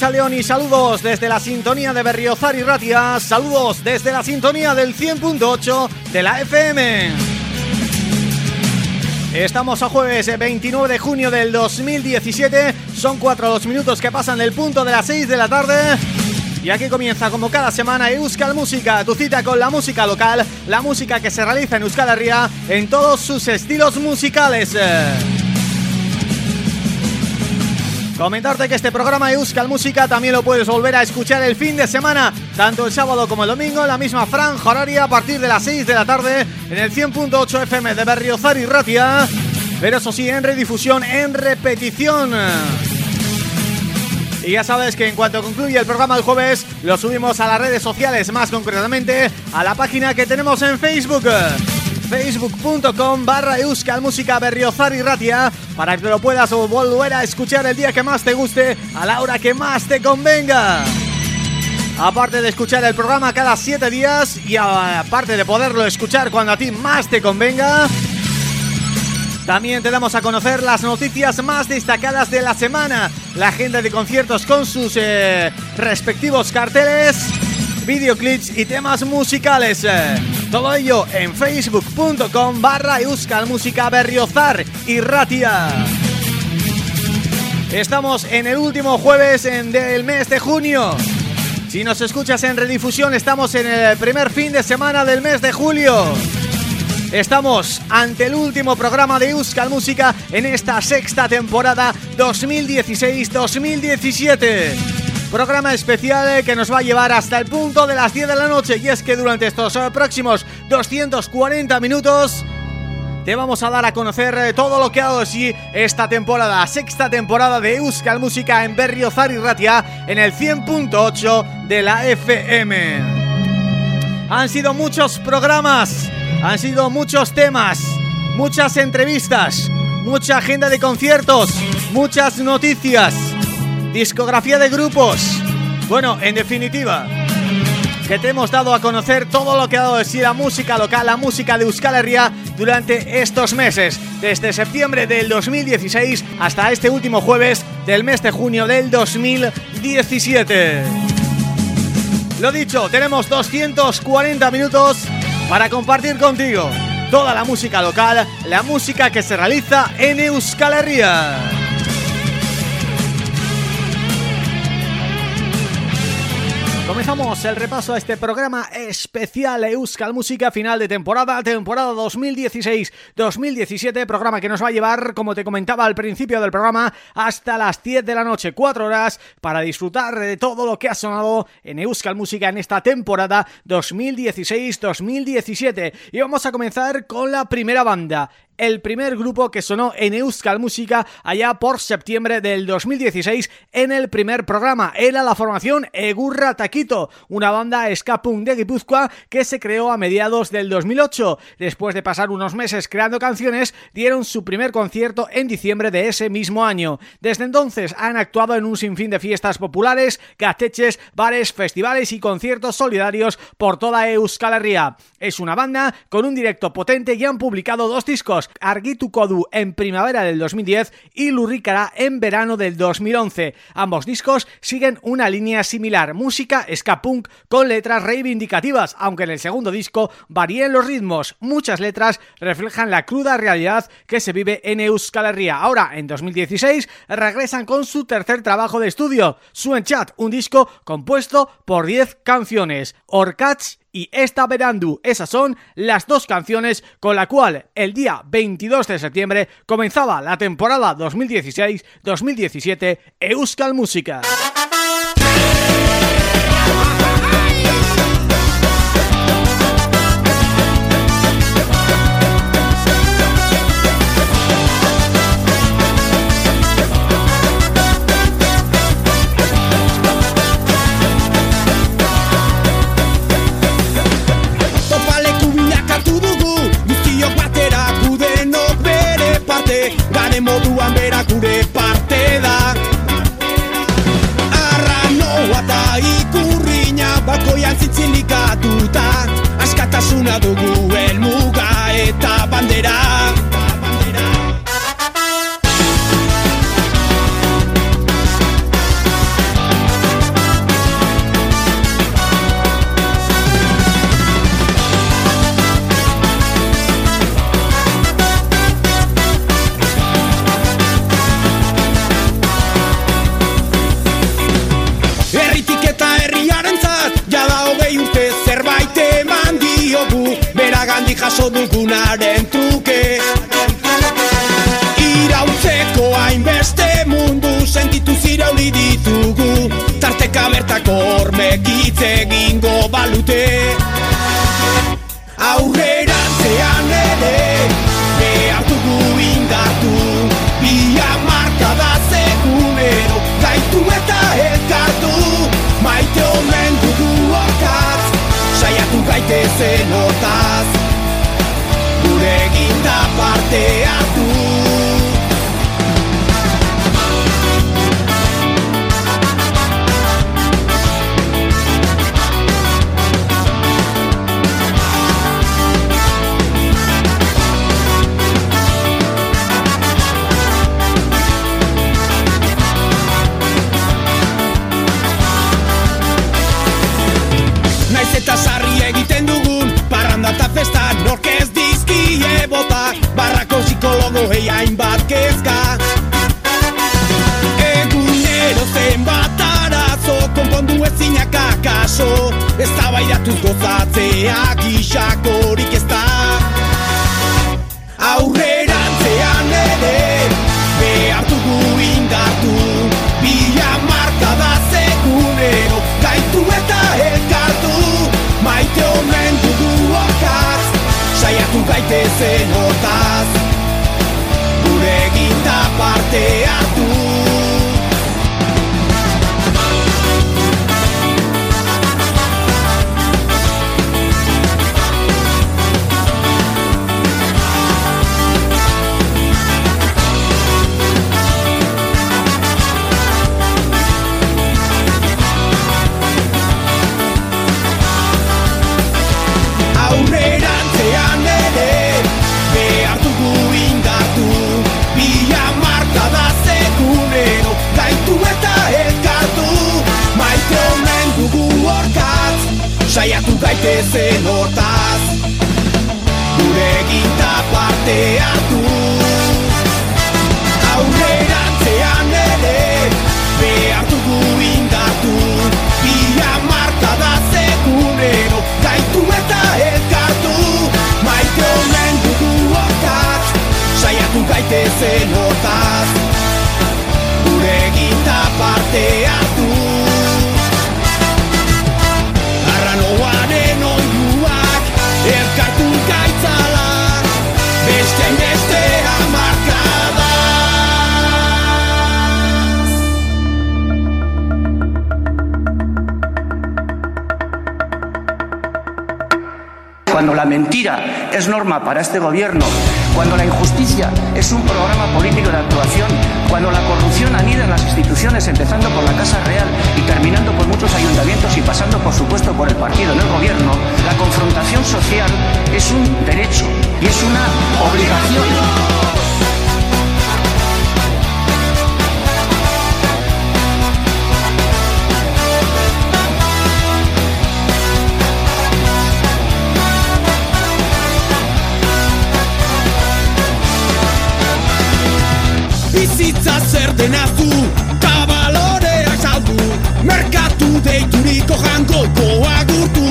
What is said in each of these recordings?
A Racha León y saludos desde la sintonía de Berriozar y Ratia, saludos desde la sintonía del 100.8 de la FM. Estamos a jueves 29 de junio del 2017, son 4 los minutos que pasan del punto de las 6 de la tarde y aquí comienza como cada semana Euskal Música, tu cita con la música local, la música que se realiza en Euskal Herria en todos sus estilos musicales. Comentarte que este programa Euskal Música también lo puedes volver a escuchar el fin de semana, tanto el sábado como el domingo, la misma franja horaria a partir de las 6 de la tarde en el 100.8 FM de Berriozar y Ratia, pero eso sí, en redifusión, en repetición. Y ya sabes que en cuanto concluye el programa del jueves Lo subimos a las redes sociales, más concretamente A la página que tenemos en Facebook facebook.com barra Euskal Berriozar y Ratia para que lo puedas volver a escuchar el día que más te guste a la hora que más te convenga. Aparte de escuchar el programa cada siete días y aparte de poderlo escuchar cuando a ti más te convenga, también te damos a conocer las noticias más destacadas de la semana, la agenda de conciertos con sus eh, respectivos carteles, videoclips y temas musicales. Todo ello en facebook.com barra Euskal Música Berriozar y Ratia. Estamos en el último jueves del mes de junio si nos escuchas en redifusión, estamos en el primer fin de semana del mes de julio. Estamos ante el último programa de Euskal Música en esta sexta temporada 2016-2017. Programa especial que nos va a llevar hasta el punto de las 10 de la noche y es que durante estos próximos 240 minutos te vamos a dar a conocer eh, todo lo que ha dado así esta temporada, sexta temporada de Euskal Música en Berriozar y Ratia en el 100.8 de la FM. Han sido muchos programas, han sido muchos temas, muchas entrevistas, mucha agenda de conciertos, muchas noticias, discografía de grupos. Bueno, en definitiva, que te hemos dado a conocer todo lo que ha dado de sí la música local, la música de Euskal Herria durante estos meses, desde septiembre del 2016 hasta este último jueves del mes de junio del 2017. Lo dicho, tenemos 240 minutos para compartir contigo toda la música local, la música que se realiza en Euskal Herria. Comenzamos el repaso a este programa especial Euskal Música final de temporada, temporada 2016-2017, programa que nos va a llevar, como te comentaba al principio del programa, hasta las 10 de la noche, 4 horas, para disfrutar de todo lo que ha sonado en Euskal Música en esta temporada 2016-2017. Y vamos a comenzar con la primera banda, el primer grupo que sonó en Euskal Música allá por septiembre del 2016 en el primer programa. Era la formación Egurra Taquito, una banda escapung de Guipúzcoa que se creó a mediados del 2008. Después de pasar unos meses creando canciones, dieron su primer concierto en diciembre de ese mismo año. Desde entonces han actuado en un sinfín de fiestas populares, gateches, bares, festivales y conciertos solidarios por toda Euskal Herria. Es una banda con un directo potente y han publicado dos discos, Argitu Kodu en primavera del 2010 y Lurricara en verano del 2011. Ambos discos siguen una línea similar, música ska punk con letras reivindicativas, aunque en el segundo disco varían los ritmos. Muchas letras reflejan la cruda realidad que se vive en Euskal Herria. Ahora, en 2016, regresan con su tercer trabajo de estudio, Suen Chat, un disco compuesto por 10 canciones. Orcats y esta Verandu. Esas son las dos canciones con la cual el día 22 de septiembre comenzaba la temporada 2016-2017 Euskal Música. Askatasuna dugu elmuga eta bandera jaso dugunaren truke. Irautzeko hainbeste mundu sentitu zirauli ditugu. Tarteka bertako hormek egingo balute. Aurrera zean ere behar dugu indartu. Bia marka da zegunero gaitu eta elkartu. Maite omen dugu okaz, saiatu gaite zenotaz te amo. Kezka Egunero zenbat arazo konpondu ezinak akaso. Ez da bairatuz gozatzea gixakorik ez da. Aurrerantzean ere behar dugu indatu Bila marka da segunero gaitu eta elkartu. Maite omen dugu okaz, saiatu gaitezen hortaz parte hartu gaitezen hortaz Gure ginta parte hartu. Aurrerantzean ere behar dugu indatu Bila marka da segunero gaitu eta elkartu. Maite omen dugu hortaz saiatu gaitezen hortaz Gure ginta parte hartu Cuando la mentira es norma para este gobierno, cuando la injusticia es un programa político de actuación, cuando la corrupción anida en las instituciones, empezando por la Casa Real y terminando por muchos ayuntamientos y pasando, por supuesto, por el partido en el gobierno, la confrontación social es un derecho y es una obligación. bizitza zer den azu Ta balorea saldu. Merkatu deituriko jango agurtu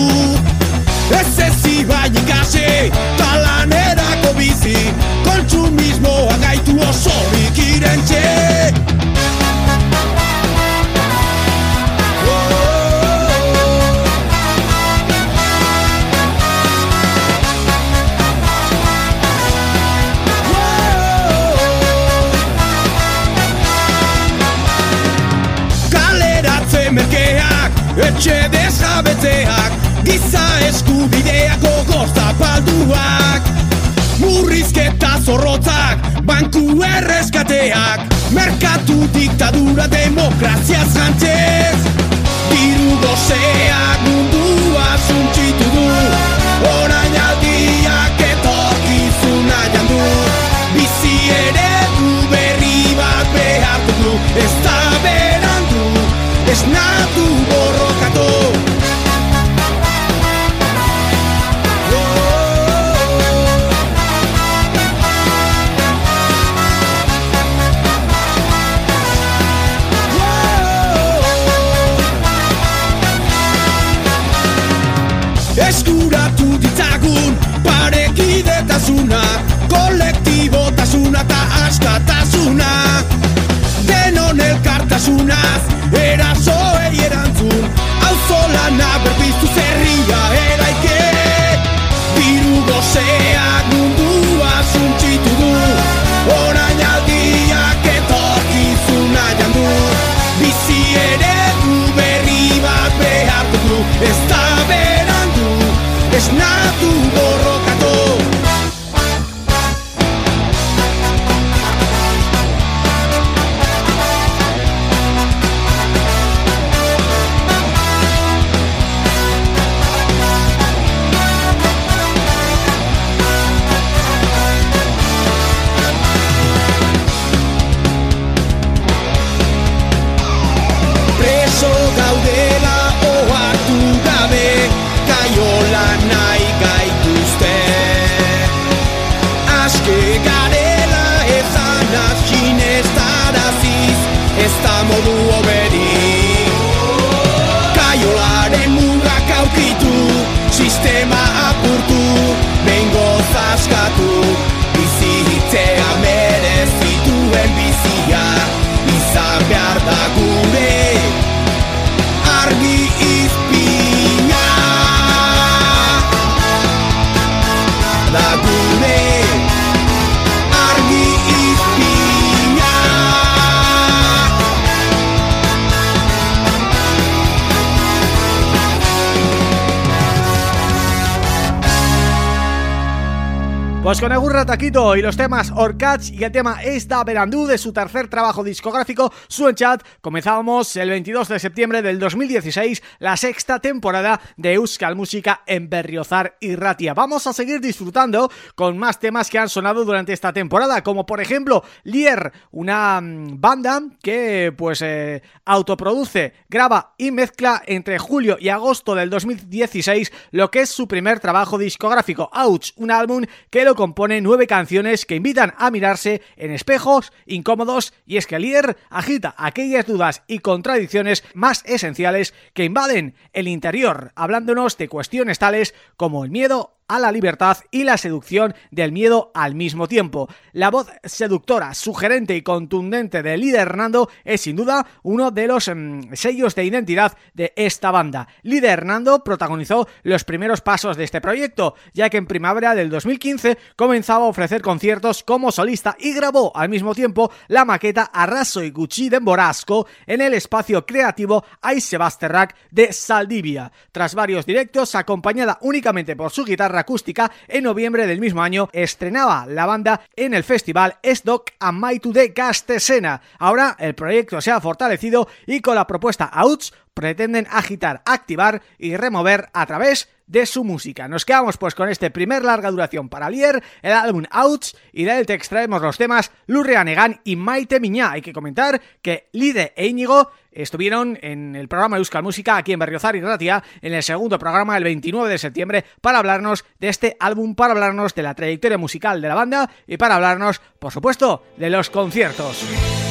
Ez ezi baina ikase Ta lanerako bizi. Kontsumismoa gaitu oso ikiren txer desjabetzeak Giza eskubideak gogor zapalduak. Murrizketa zorrotzak, banku erreskateak. Merkatu diktadura demokrazia zantzez Diru gozeak mundua zuntxitu du. Orain aldiak etorkizuna jandu. Bizi ere du berri bat behar dugu Ez da berandu, ez natu askatasuna Denon elkartasunaz Taquito y los temas Orcatch y el tema Esta Verandú de su tercer trabajo discográfico Chat comenzábamos el 22 de septiembre del 2016 la sexta temporada de Euskal Música en Berriozar y Ratia. Vamos a seguir disfrutando con más temas que han sonado durante esta temporada, como por ejemplo Lier, una mm, banda que pues eh, autoproduce, graba y mezcla entre julio y agosto del 2016 lo que es su primer trabajo discográfico, Ouch, un álbum que lo compone nueve canciones que invitan a mirarse en espejos incómodos y es que Lier agita aquellas dudas y contradicciones más esenciales que invaden el interior, hablándonos de cuestiones tales como el miedo a la libertad y la seducción del miedo al mismo tiempo. La voz seductora, sugerente y contundente de líder Hernando es sin duda uno de los mm, sellos de identidad de esta banda. Líder Hernando protagonizó los primeros pasos de este proyecto, ya que en primavera del 2015 comenzaba a ofrecer conciertos como solista y grabó al mismo tiempo la maqueta Arraso y Gucci de Borasco en el espacio creativo Aisebasterrac de Saldivia. Tras varios directos, acompañada únicamente por su guitarra acústica, en noviembre del mismo año estrenaba la banda en el festival Esdoc Amaitu de Castesena. Ahora el proyecto se ha fortalecido y con la propuesta Outs pretenden agitar, activar y remover a través de su música. Nos quedamos pues con este primer larga duración para Lier, el álbum Outs, y de él te extraemos los temas Lurrea Negan y Maite Miñá. Hay que comentar que Lide e Íñigo estuvieron en el programa Euskal Música aquí en Berriozar y Ratia en el segundo programa el 29 de septiembre para hablarnos de este álbum, para hablarnos de la trayectoria musical de la banda y para hablarnos, por supuesto, de los conciertos.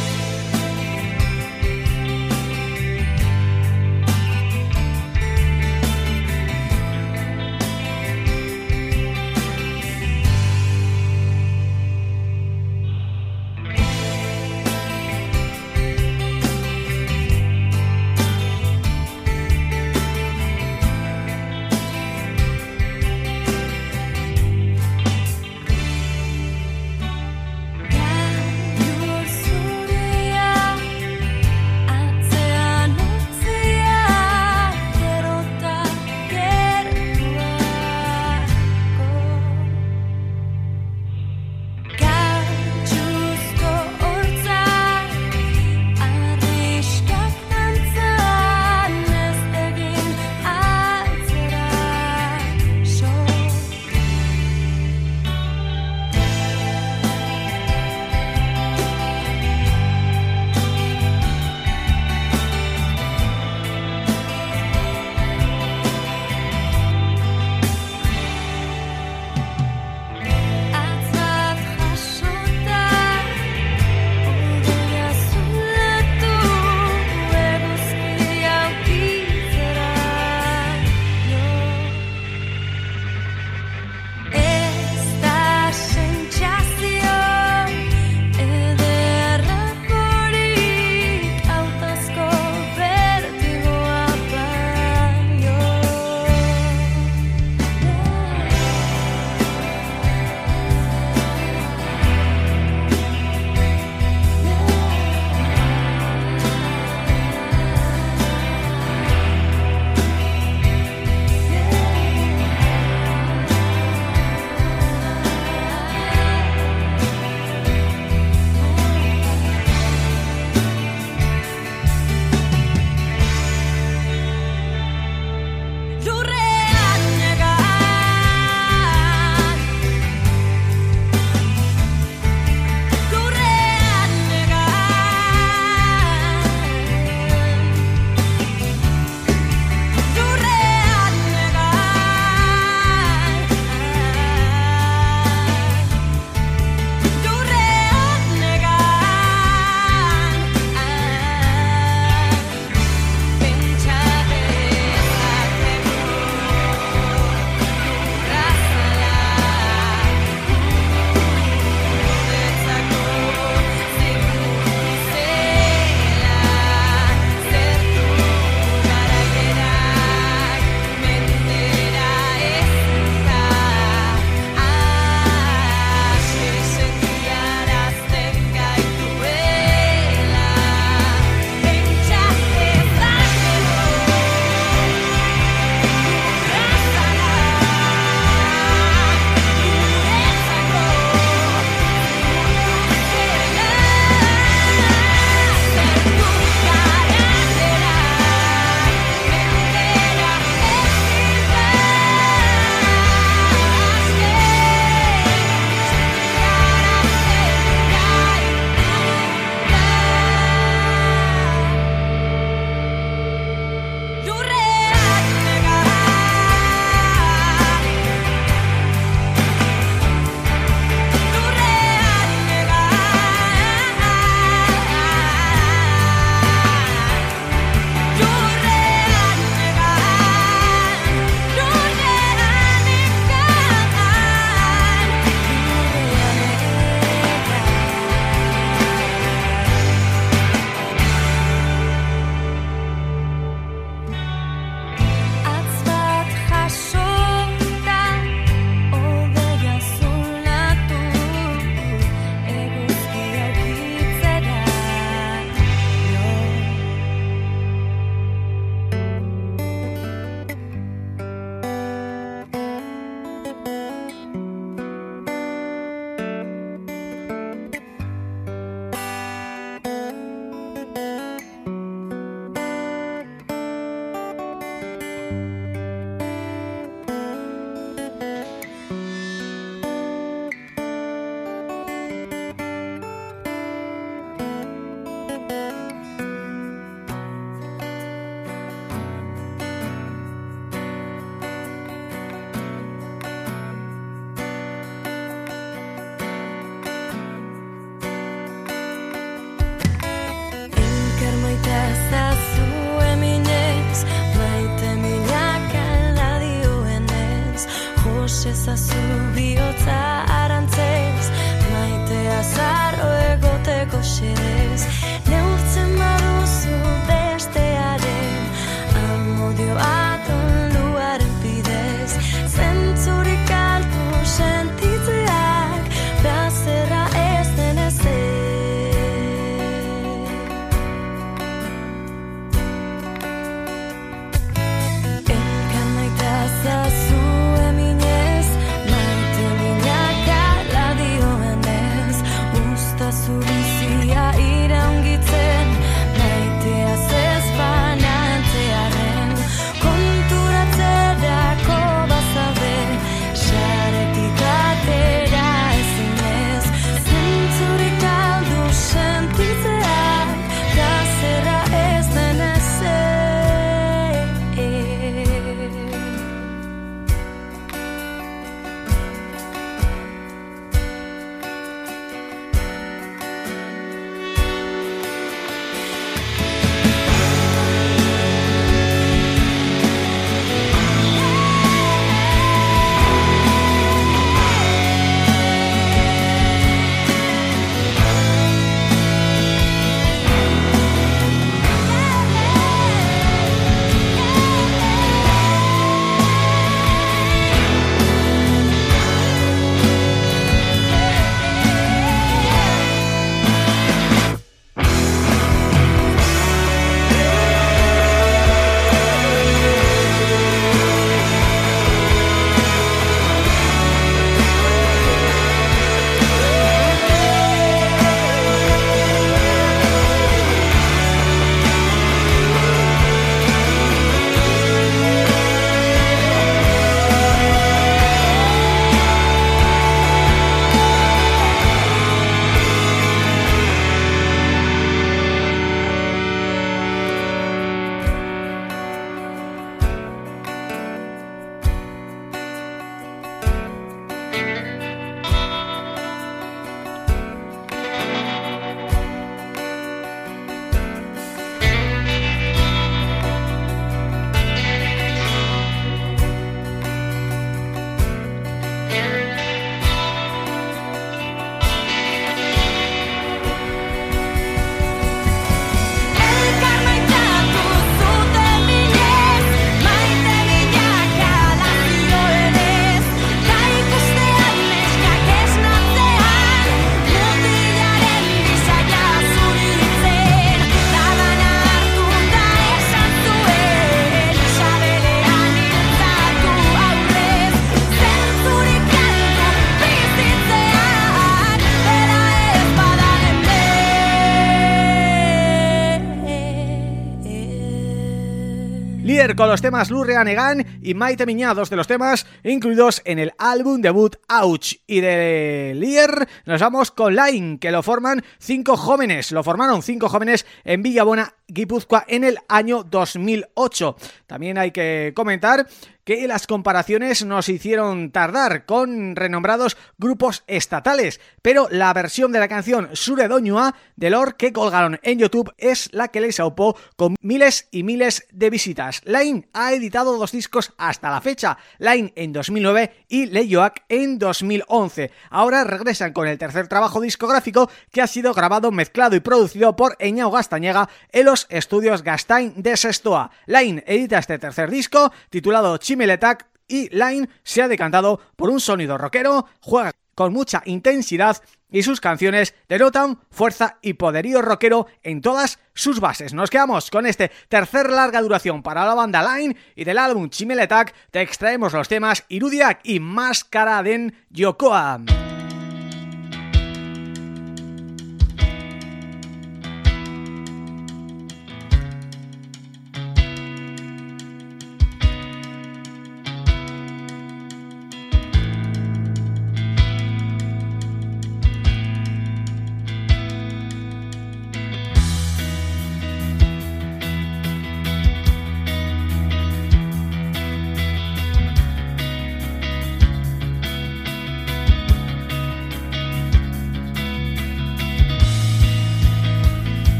Con los temas Lurrea Negan y Maite Miñá, dos de los temas incluidos en el álbum debut Ouch. Y de Lier nos vamos con Line, que lo forman cinco jóvenes, lo formaron cinco jóvenes en Villabona, Guipúzcoa en el año 2008. También hay que comentar que las comparaciones nos hicieron tardar con renombrados grupos estatales, pero la versión de la canción Sure Doñua de Lord que colgaron en YouTube es la que les aupó con miles y miles de visitas. Line ha editado dos discos hasta la fecha, Line en 2009 y Leyoak en 2011. Ahora regresan con el tercer trabajo discográfico que ha sido grabado, mezclado y producido por Eñao Gastañega en los estudios Gastain de Sestoa. Line edita este tercer disco titulado Chim Meletak y Line se ha decantado por un sonido rockero, juega con mucha intensidad y sus canciones denotan fuerza y poderío rockero en todas sus bases. Nos quedamos con este tercer larga duración para la banda Line y del álbum Chimeletak te extraemos los temas Irudiak y Máscara den Yokoa.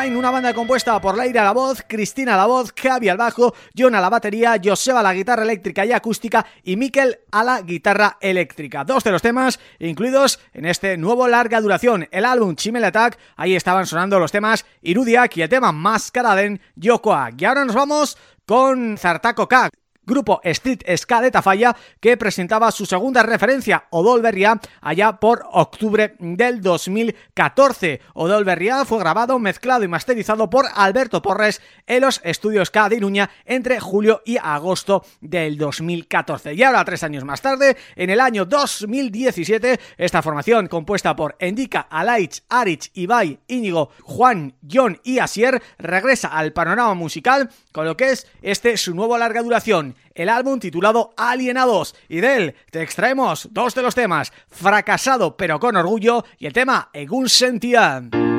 Una banda compuesta por Leira a la voz, Cristina a la voz, Javi al bajo, John a la batería, Joseba a la guitarra eléctrica y acústica y Mikel a la guitarra eléctrica. Dos de los temas incluidos en este nuevo larga duración, el álbum Chimel Attack, ahí estaban sonando los temas Irudiak y el tema Mascaraden Yokoa. Y ahora nos vamos con Zartaco K, grupo Street Ska de Tafalla que presentaba su segunda referencia, Odolberria, allá por octubre del 2014. Odolberria fue grabado, mezclado y masterizado por Alberto Porres en los estudios K de entre julio y agosto del 2014. Y ahora, tres años más tarde, en el año 2017, esta formación compuesta por Endika, Alaich, Arich, Ibai, Íñigo, Juan, John y Asier regresa al panorama musical con lo que es este su nuevo larga duración el álbum titulado Alienados y de él te extraemos dos de los temas, Fracasado pero con orgullo y el tema Egun Sentian.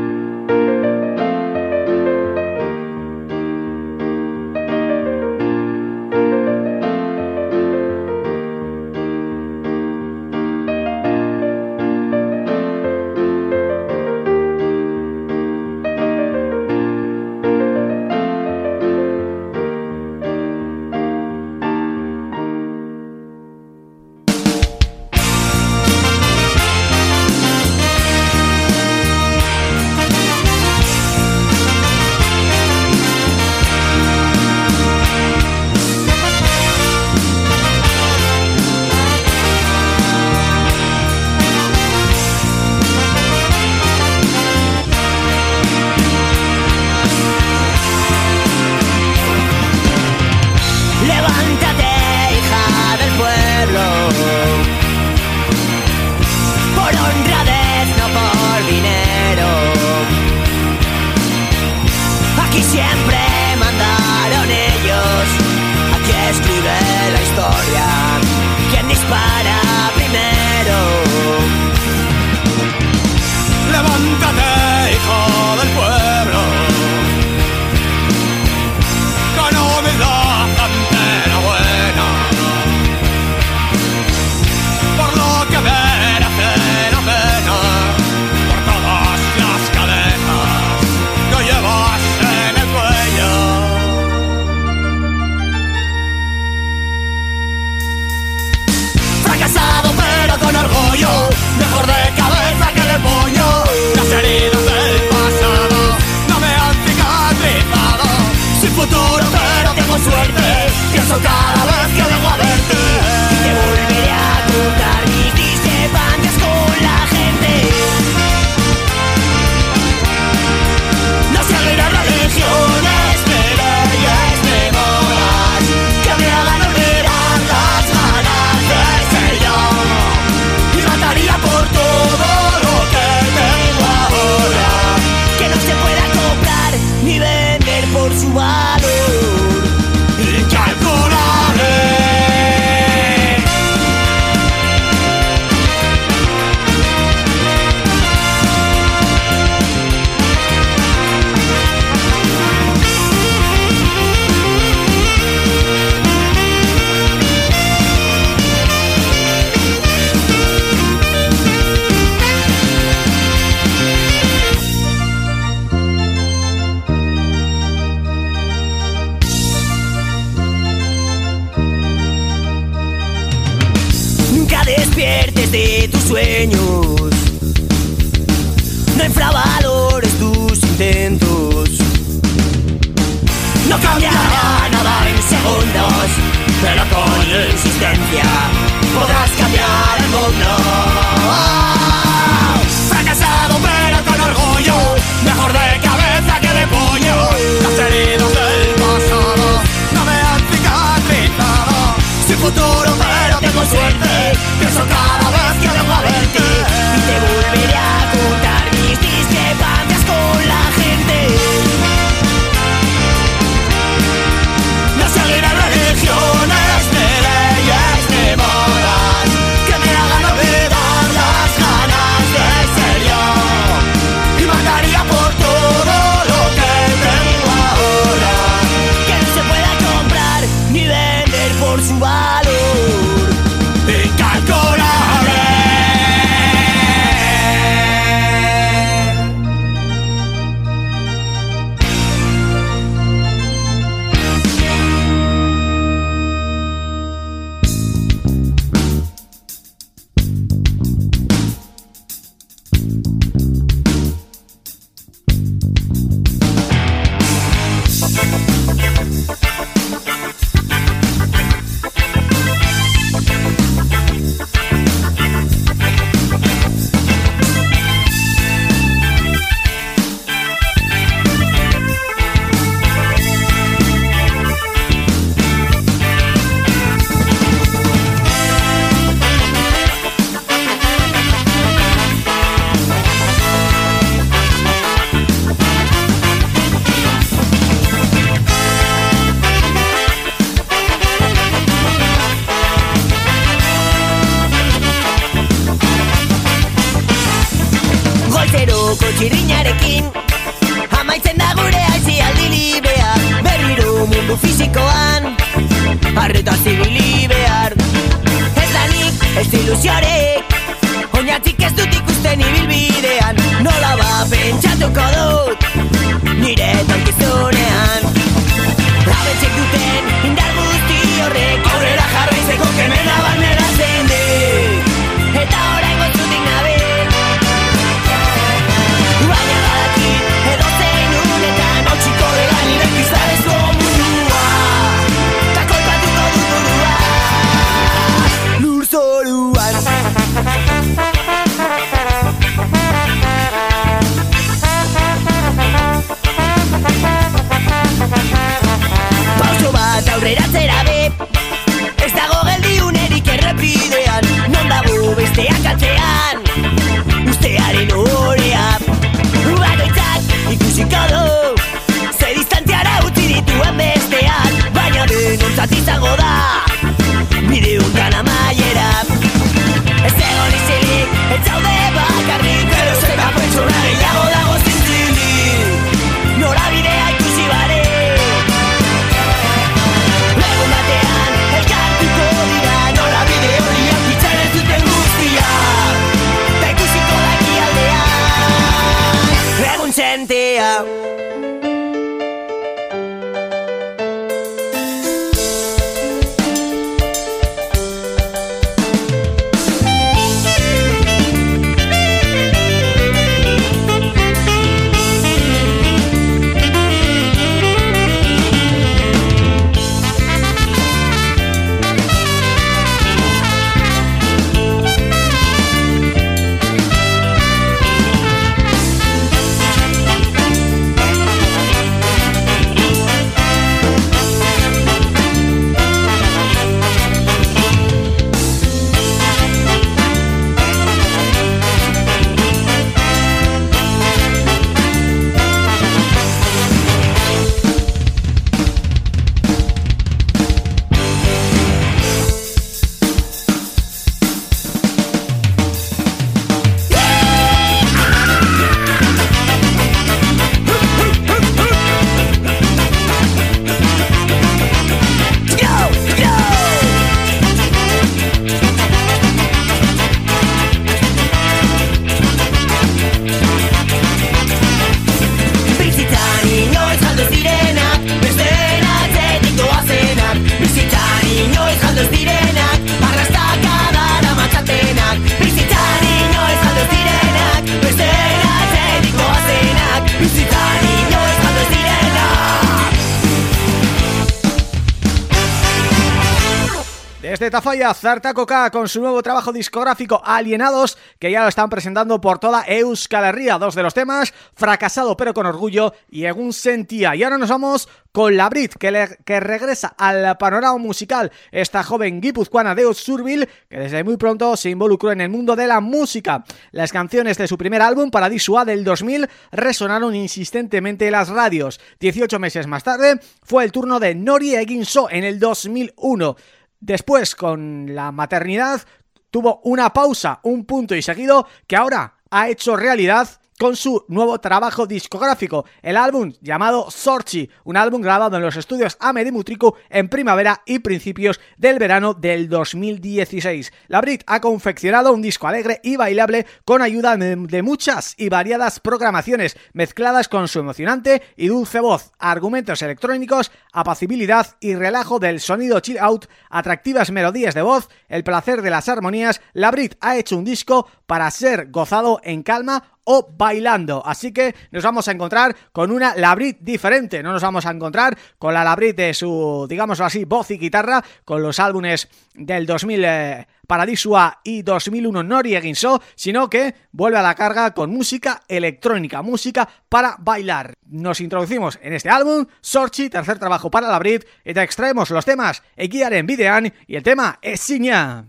Desde Tafalla, con su nuevo trabajo discográfico Alienados, que ya lo están presentando por toda Euskal Herria. Dos de los temas, Fracasado pero con orgullo y Egun Sentía. Y ahora nos vamos con la Brit, que, le- que regresa al panorama musical. Esta joven guipuzcoana de Surville, que desde muy pronto se involucró en el mundo de la música. Las canciones de su primer álbum, Paradisua del 2000, resonaron insistentemente en las radios. 18 meses más tarde, fue el turno de Nori Eginso en el 2001. Después, con la maternidad, tuvo una pausa, un punto y seguido que ahora ha hecho realidad con su nuevo trabajo discográfico, el álbum llamado Sorchi, un álbum grabado en los estudios Ame de Mutriku en primavera y principios del verano del 2016. La Brit ha confeccionado un disco alegre y bailable con ayuda de muchas y variadas programaciones mezcladas con su emocionante y dulce voz, argumentos electrónicos, apacibilidad y relajo del sonido chill out, atractivas melodías de voz, el placer de las armonías, la Brit ha hecho un disco para ser gozado en calma o bailando. Así que nos vamos a encontrar con una Labrit diferente. No nos vamos a encontrar con la Labrit de su, digámoslo así, voz y guitarra, con los álbumes del 2000 eh, Paradisua y 2001 Nori Eginso, sino que vuelve a la carga con música electrónica, música para bailar. Nos introducimos en este álbum, Sorchi, tercer trabajo para Labrit, y te extraemos los temas Eguiaren Videan y el tema Esiña.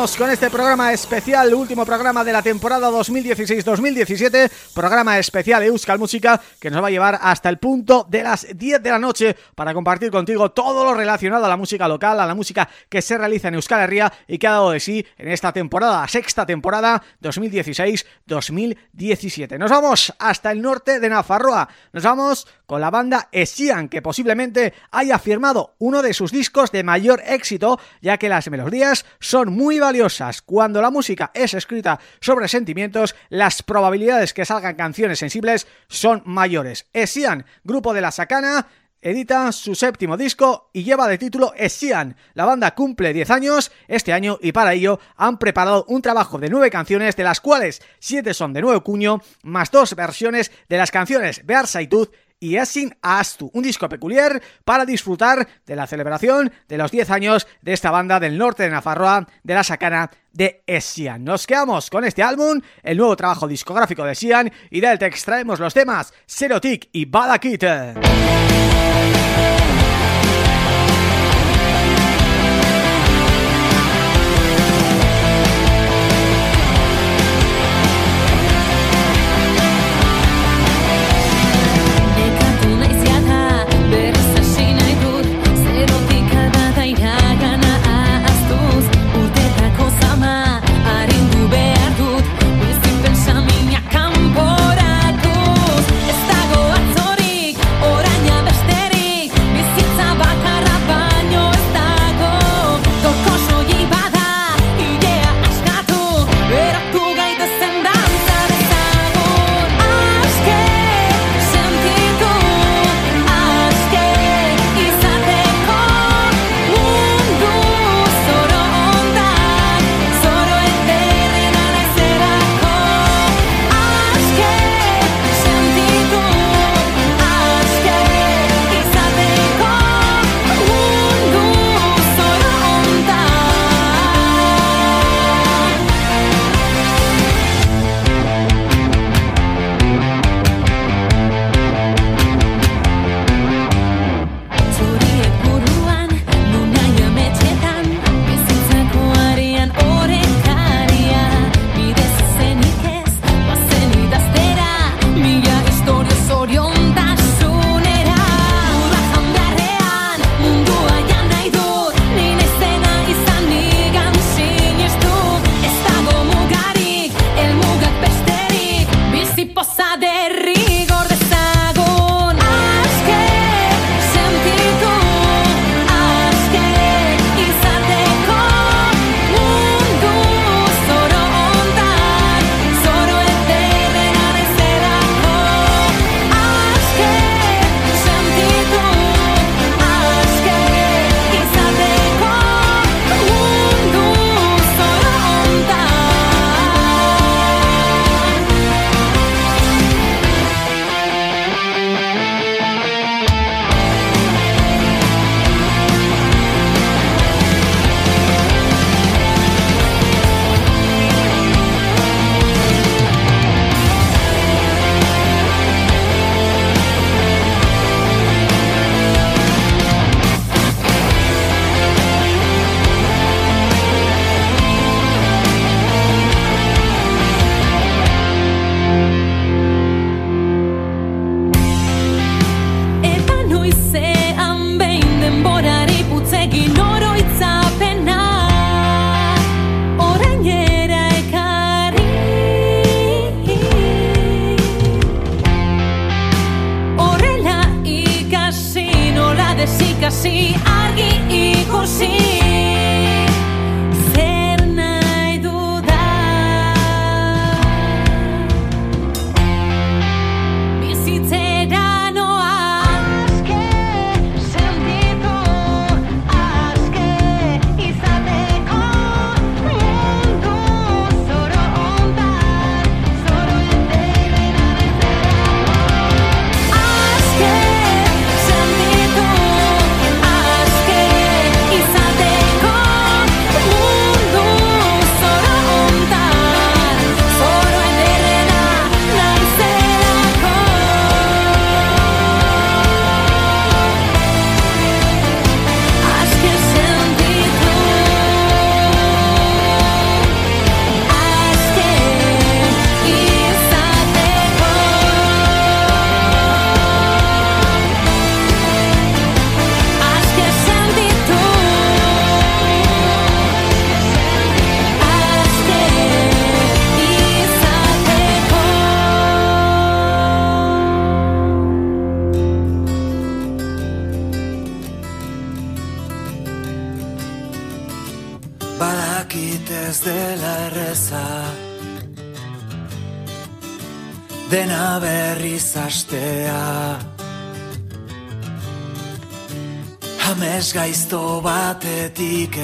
Con este programa especial, último programa de la temporada 2016-2017, programa especial Euskal Música que nos va a llevar hasta el punto de las 10 de la noche para compartir contigo todo lo relacionado a la música local, a la música que se realiza en Euskal Herria y que ha dado de sí en esta temporada, sexta temporada 2016-2017. Nos vamos hasta el norte de Nafarroa, nos vamos con la banda Esian, que posiblemente haya firmado uno de sus discos de mayor éxito, ya que las melodías son muy valiosas. Cuando la música es escrita sobre sentimientos, las probabilidades que salgan canciones sensibles son mayores. Esian, grupo de la Sacana, edita su séptimo disco y lleva de título Esian. La banda cumple 10 años este año y para ello han preparado un trabajo de 9 canciones, de las cuales 7 son de nuevo cuño, más dos versiones de las canciones Bearsaitud y Esin Astu, un disco peculiar para disfrutar de la celebración de los 10 años de esta banda del norte de Nafarroa, de la sacana de Esian. Nos quedamos con este álbum, el nuevo trabajo discográfico de Esian y del que extraemos los temas Serotic y Badakit.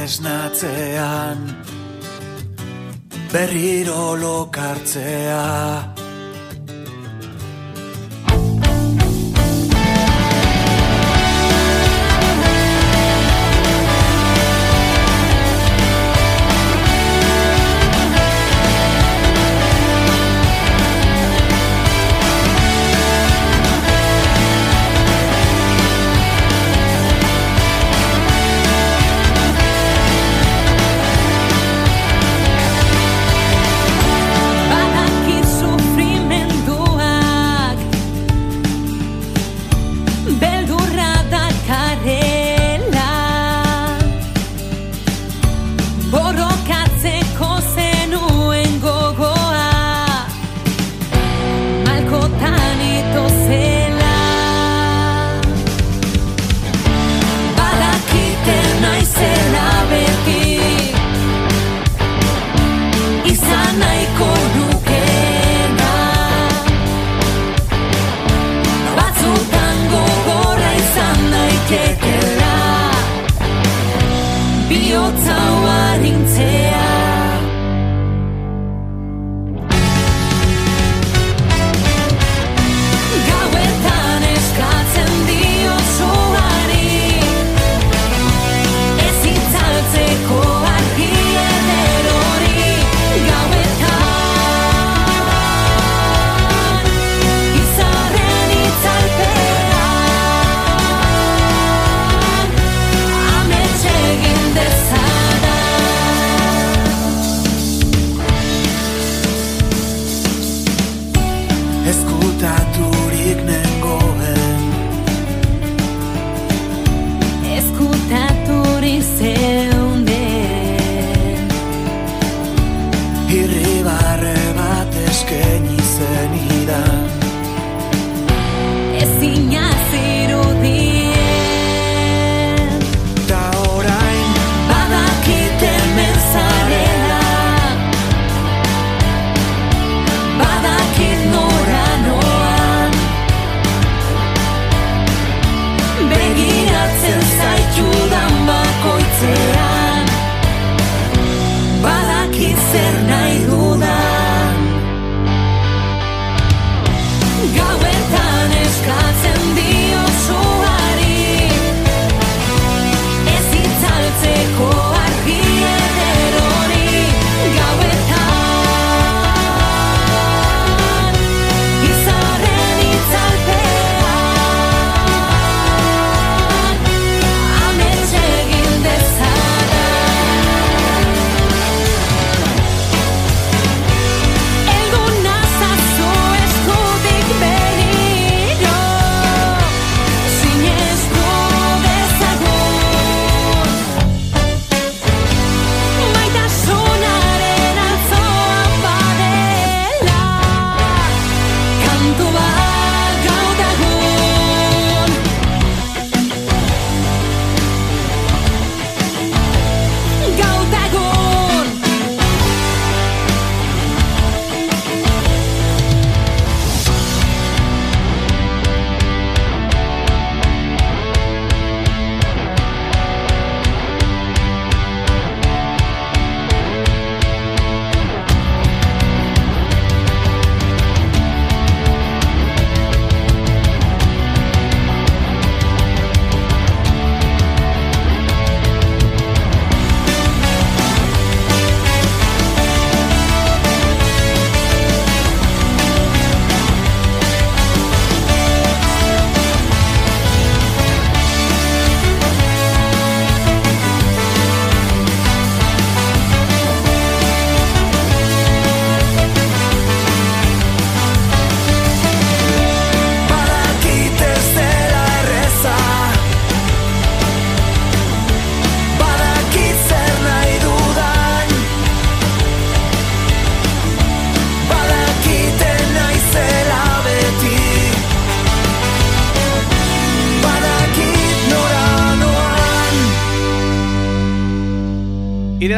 Esnatzean Berriro lokartzea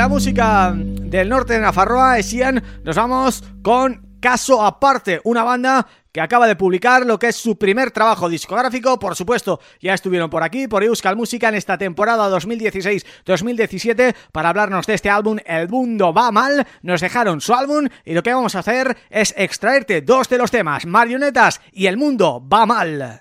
música del norte de Nafarroa, Esian, nos vamos con Caso Aparte, una banda que acaba de publicar lo que es su primer trabajo discográfico, por supuesto, ya estuvieron por aquí, por Euskal Música en esta temporada 2016-2017 para hablarnos de este álbum El Mundo Va Mal, nos dejaron su álbum y lo que vamos a hacer es extraerte dos de los temas, Marionetas y El Mundo Va Mal.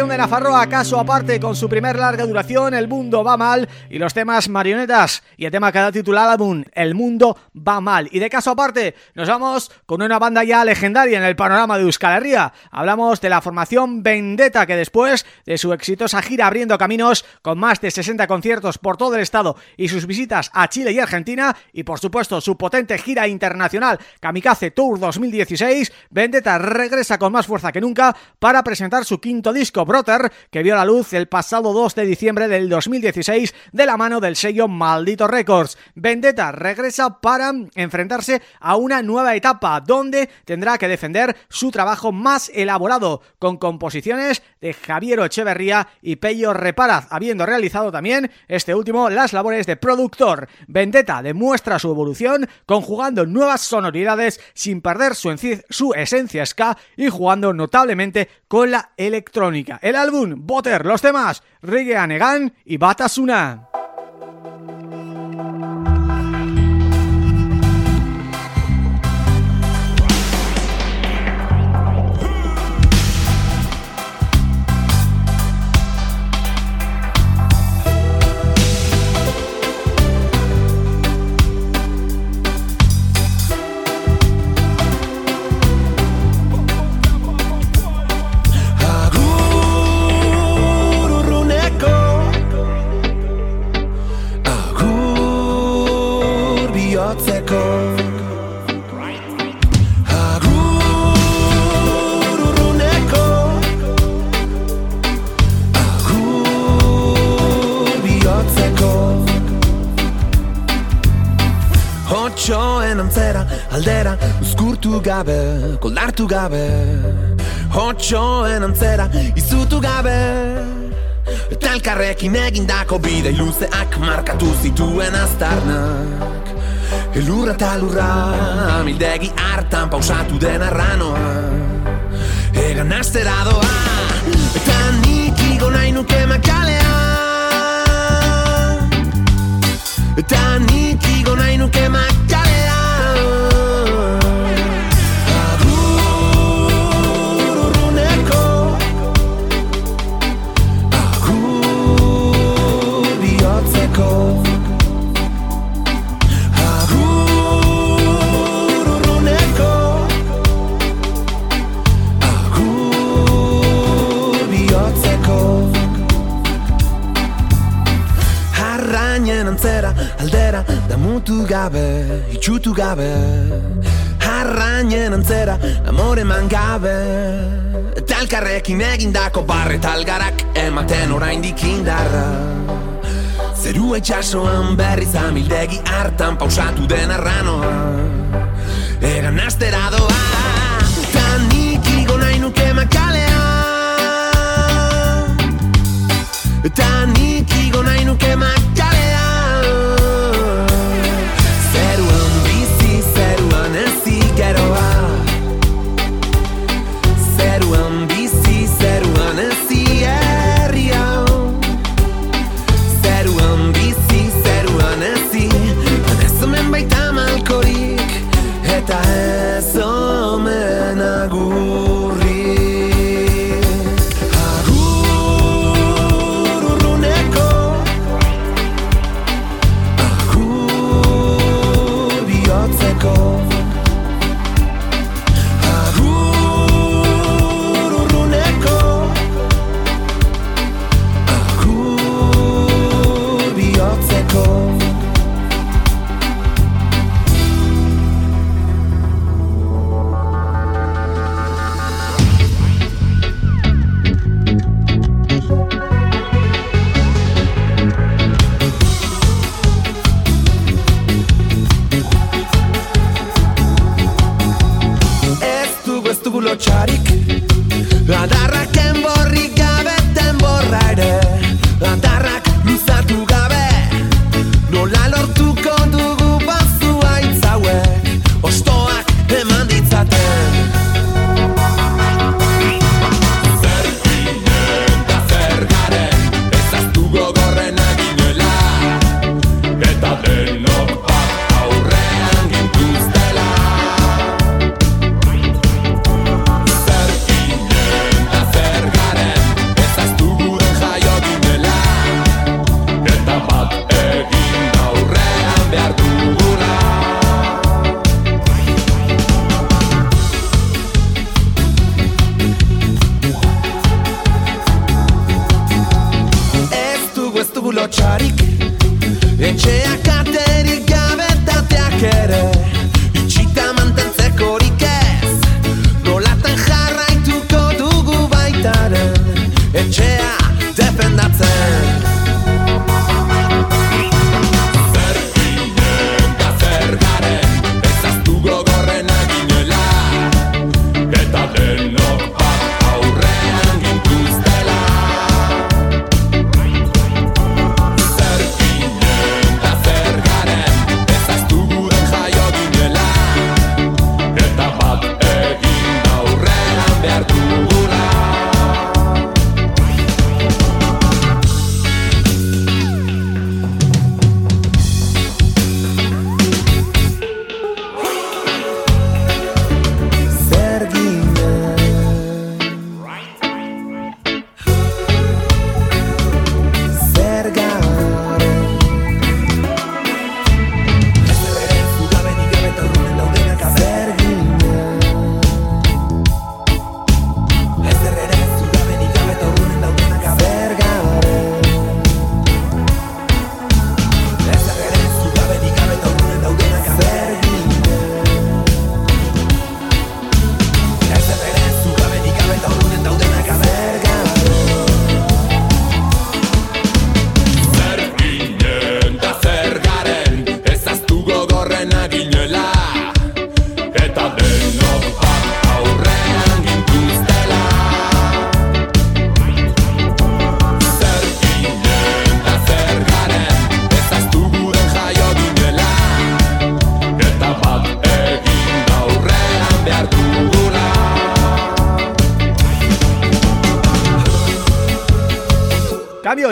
Formación de Nafarroa, caso aparte con su primer larga duración, El Mundo Va Mal, y los temas Marionetas, y el tema que da título al álbum, El Mundo Va Mal. Y de caso aparte, nos vamos con una banda ya legendaria en el panorama de Euskal Herria. Hablamos de la formación Vendetta, que después de su exitosa gira abriendo caminos, con más de 60 conciertos por todo el estado, y sus visitas a Chile y Argentina, y por supuesto su potente gira internacional Kamikaze Tour 2016, Vendetta regresa con más fuerza que nunca para presentar su quinto disco Brother, que vio la luz el pasado 2 de diciembre del 2016 de la mano del sello Maldito Records. Vendetta regresa para enfrentarse a una nueva etapa donde tendrá que defender su trabajo más elaborado con composiciones de Javier Echeverría y Pello Reparaz, habiendo realizado también este último las labores de productor. Vendetta demuestra su evolución conjugando nuevas sonoridades sin perder su, su esencia ska y jugando notablemente con la electrónica. El álbum, Boter, los temas, Reggae Anegan y Batasuna. Uzkurtu gabe, koldartu gabe. Hotxoen antzera, izutu gabe. Eta elkarrekin egindako bidei luzeak markatu zituen aztarnak. Elurra eta lurra, amildegi hartan pausatu den arranoa. Egan astera doa, eta nik igo nahi nuke makalea. Eta nik igo nahi nuke makalea aldera da mutu gabe itxutu gabe Harrainen antzera amore man gabe. Talkarrekin egindako barre talgarak ematen orain dikindarra Zeru etxasoan berri zamildegi hartan pausatu den arranoa. Egan astera doa Ta nik igo nahi nuke makalea Ta nik igo nahi nuke makalea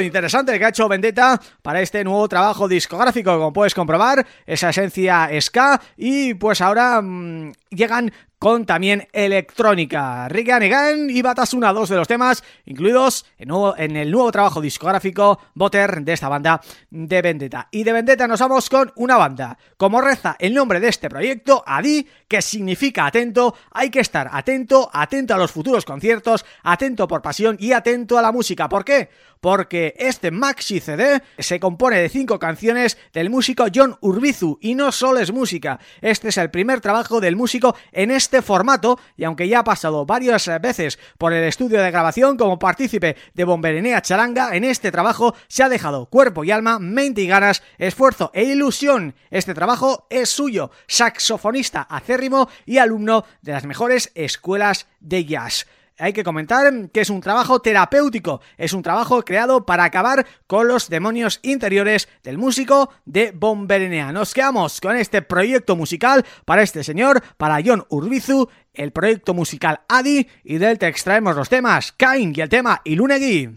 interesante que ha hecho Vendetta para este nuevo trabajo discográfico, como puedes comprobar, esa esencia ska y pues ahora mm, llegan con también electrónica. Rick Again y Batasuna, dos de los temas incluidos en, el nuevo trabajo discográfico Botter de esta banda de Vendetta. Y de Vendetta nos vamos con una banda. Como reza el nombre de este proyecto, Adi, que significa atento, hay que estar atento, atento a los futuros conciertos, atento por pasión y atento a la música. ¿Por qué? Porque este maxi CD se compone de cinco canciones del músico John Urbizu y no solo es música, este es el primer trabajo del músico en este formato y aunque ya ha pasado varias veces por el estudio de grabación como partícipe de Bomberenea Charanga, en este trabajo se ha dejado cuerpo y alma, mente y ganas, esfuerzo e ilusión. Este trabajo es suyo, saxofonista acérrimo y alumno de las mejores escuelas de jazz hay que comentar que es un trabajo terapéutico, es un trabajo creado para acabar con los demonios interiores del músico de Bomberenea. Nos quedamos con este proyecto musical para este señor, para John Urbizu, el proyecto musical Adi y del te extraemos los temas Kain y el tema Ilunegi.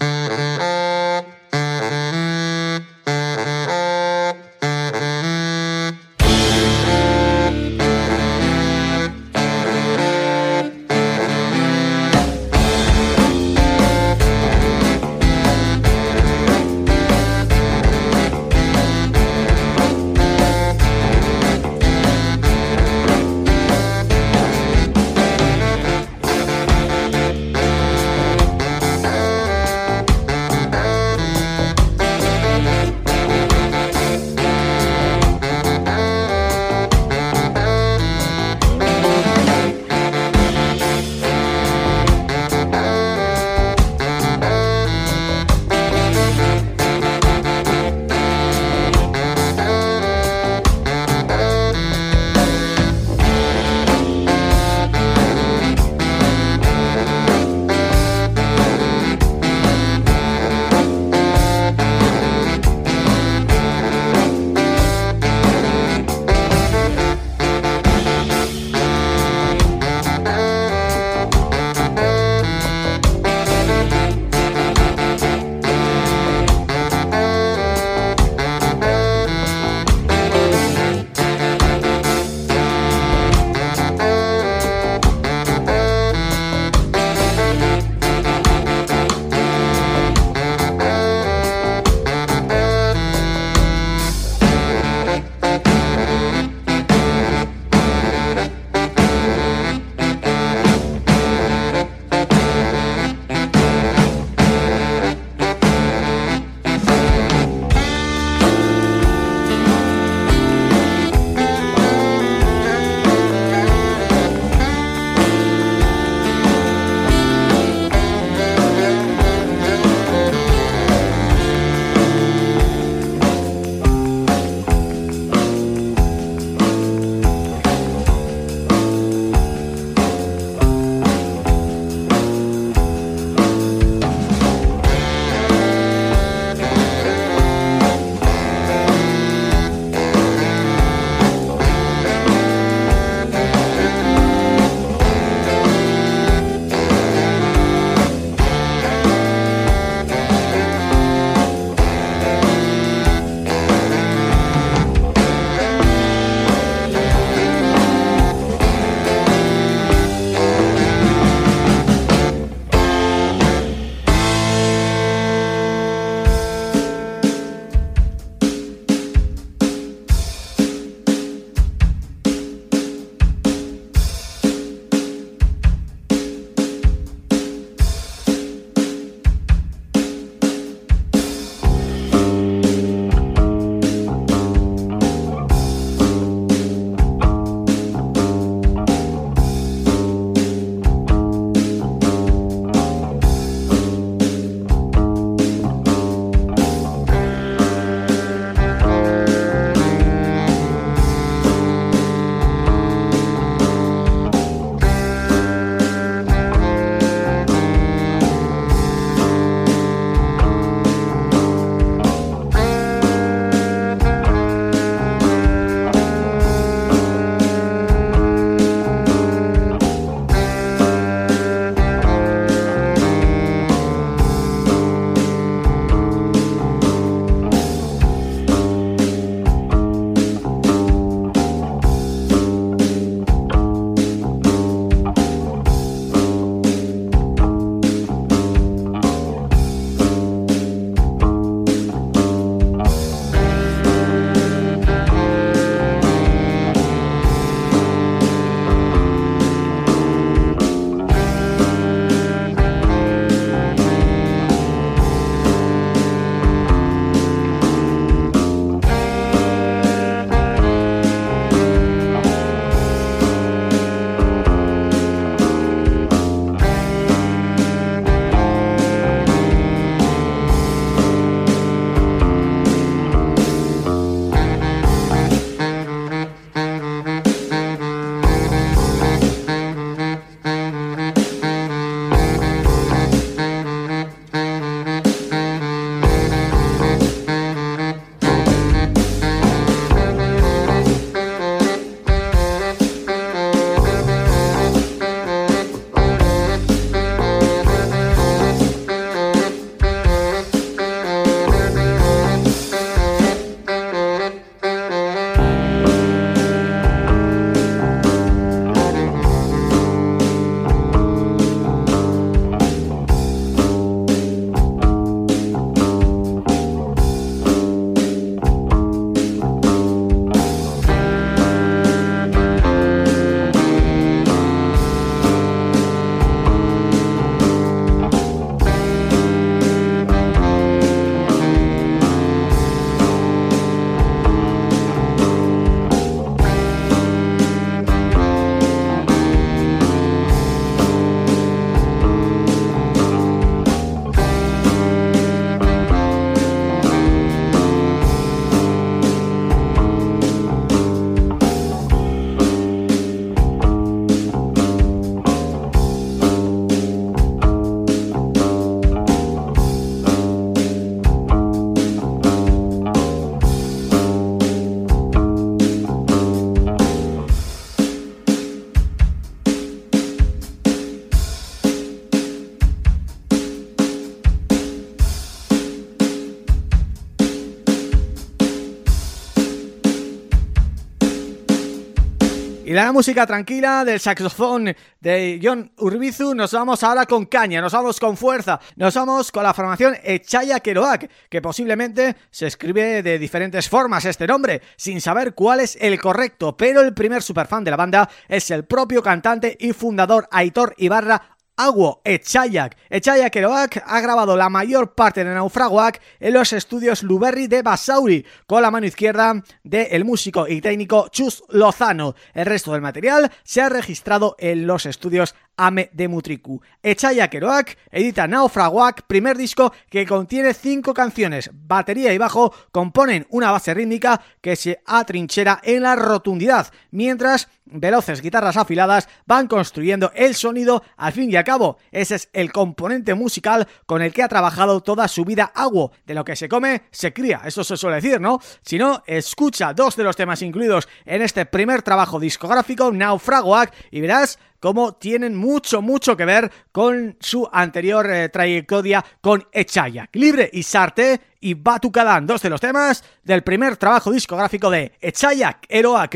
Y la música tranquila del saxofón de John Urbizu. Nos vamos ahora con caña, nos vamos con fuerza, nos vamos con la formación Echaya Keroak, que posiblemente se escribe de diferentes formas este nombre, sin saber cuál es el correcto, pero el primer superfan de la banda es el propio cantante y fundador Aitor Ibarra Aguo Echayak. Echayak Eroak ha grabado la mayor parte de Naufragoak en los estudios Luberri de Basauri, con la mano izquierda del músico y técnico Chus Lozano. El resto del material se ha registrado en los estudios Ame de Mutriku. Echaya Keroak edita Naufragoak, primer disco que contiene cinco canciones. Batería y bajo componen una base rítmica que se atrinchera en la rotundidad, mientras veloces guitarras afiladas van construyendo el sonido al fin y al cabo. Ese es el componente musical con el que ha trabajado toda su vida Agua. De lo que se come, se cría, eso se suele decir, ¿no? Si no, escucha dos de los temas incluidos en este primer trabajo discográfico, Naufragoak, y verás cómo tienen mucho, mucho que ver con su anterior eh, trayectoria con Echayak. Libre y Sarte y Batucadan, dos de los temas del primer trabajo discográfico de Echayak Eroak.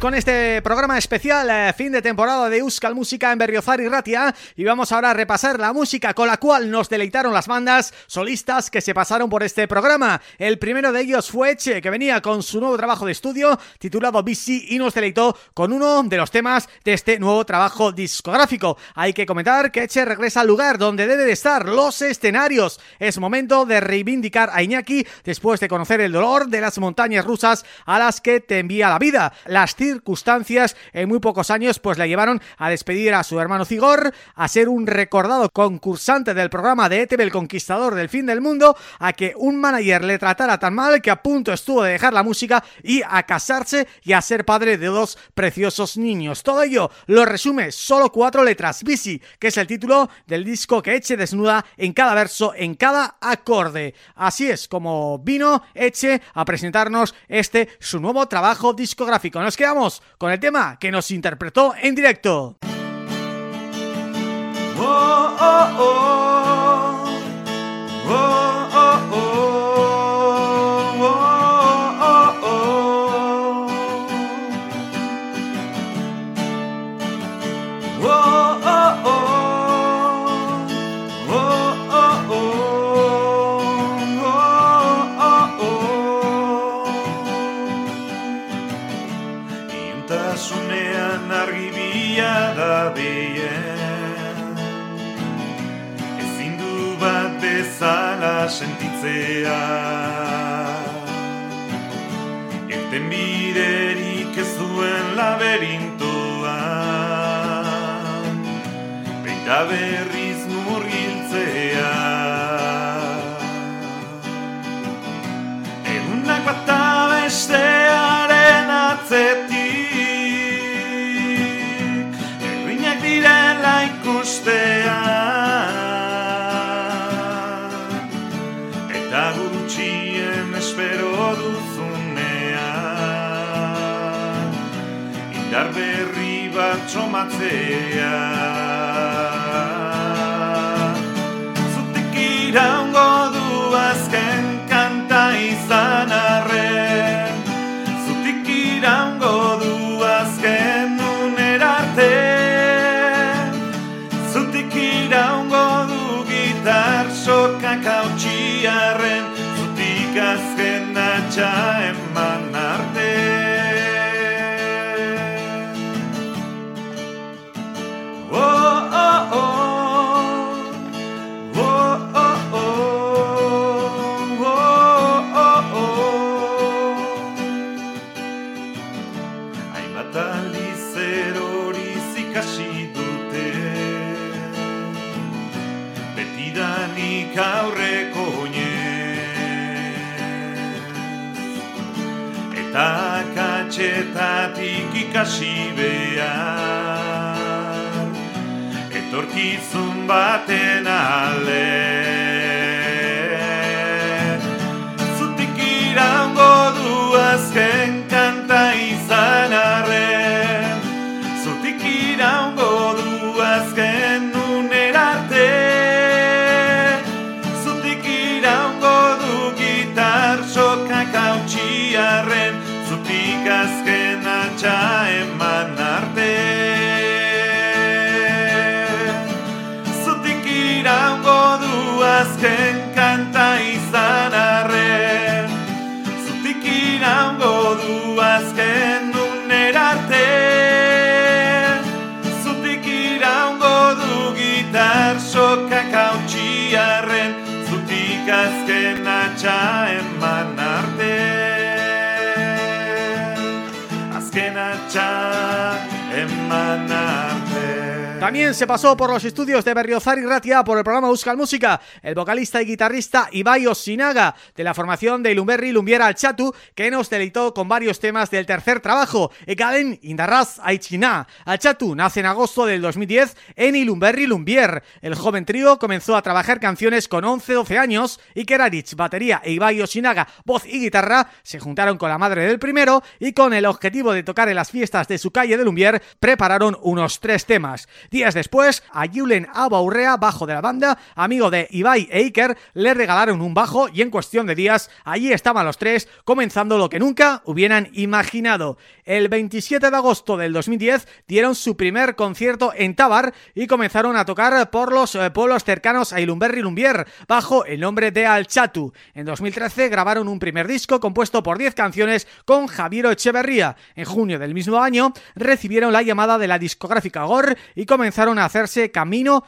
Con este programa especial eh, fin de temporada de Euskal Música en Berriozar y Ratia y vamos ahora a repasar la música con la cual nos deleitaron las bandas solistas que se pasaron por este programa. El primero de ellos fue Eche, que venía con su nuevo trabajo de estudio titulado BC y nos deleitó con uno de los temas de este nuevo trabajo discográfico. Hay que comentar que Eche regresa al lugar donde debe de estar, los escenarios. Es momento de reivindicar a Iñaki después de conocer el dolor de las montañas rusas a las que te envía la vida. Las circunstancias en muy pocos años pues le llevaron a despedir a su hermano Cigor, a ser un recordado concursante del programa de ETV El Conquistador del Fin del Mundo, a que un manager le tratara tan mal que a punto estuvo de dejar la música y a casarse y a ser padre de dos preciosos niños. Todo ello lo resume solo cuatro letras, Bici, que es el título del disco que Eche desnuda en cada verso, en acorde. Así es como vino Eche a presentarnos este su nuevo trabajo discográfico. Nos quedamos con el tema que nos interpretó en directo. Oh, oh, oh. saber pasó por los estudios de Berriozar y Ratia por el programa Euskal Música el vocalista y guitarrista Ibai Osinaga de la formación de Ilumberri Lumbiera Alchatu que nos deleitó con varios temas del tercer trabajo Ekalen Indarraz Aichina. Alchatu nace en agosto del 2010 en Ilumberri Lumbier. El joven trío comenzó a trabajar canciones con 11-12 años y Kerarich, batería e Ibai Osinaga, voz y guitarra se juntaron con la madre del primero y con el objetivo de tocar en las fiestas de su calle de Lumbier prepararon unos tres temas. Días después, a Julen Abaurrea, bajo de la banda, amigo de Ibai e Iker, le regalaron un bajo y en cuestión de días, allí estaban los tres, comenzando lo que nunca hubieran imaginado. El 27 de agosto del 2010 dieron su primer concierto en Tabar y comenzaron a tocar por los eh, pueblos cercanos a Ilumberri Lumbier, bajo el nombre de Alchatu. En 2013 grabaron un primer disco compuesto por 10 canciones con Javier Echeverría. En junio del mismo año recibieron la llamada de la discográfica GOR y comenzaron a hacerse camino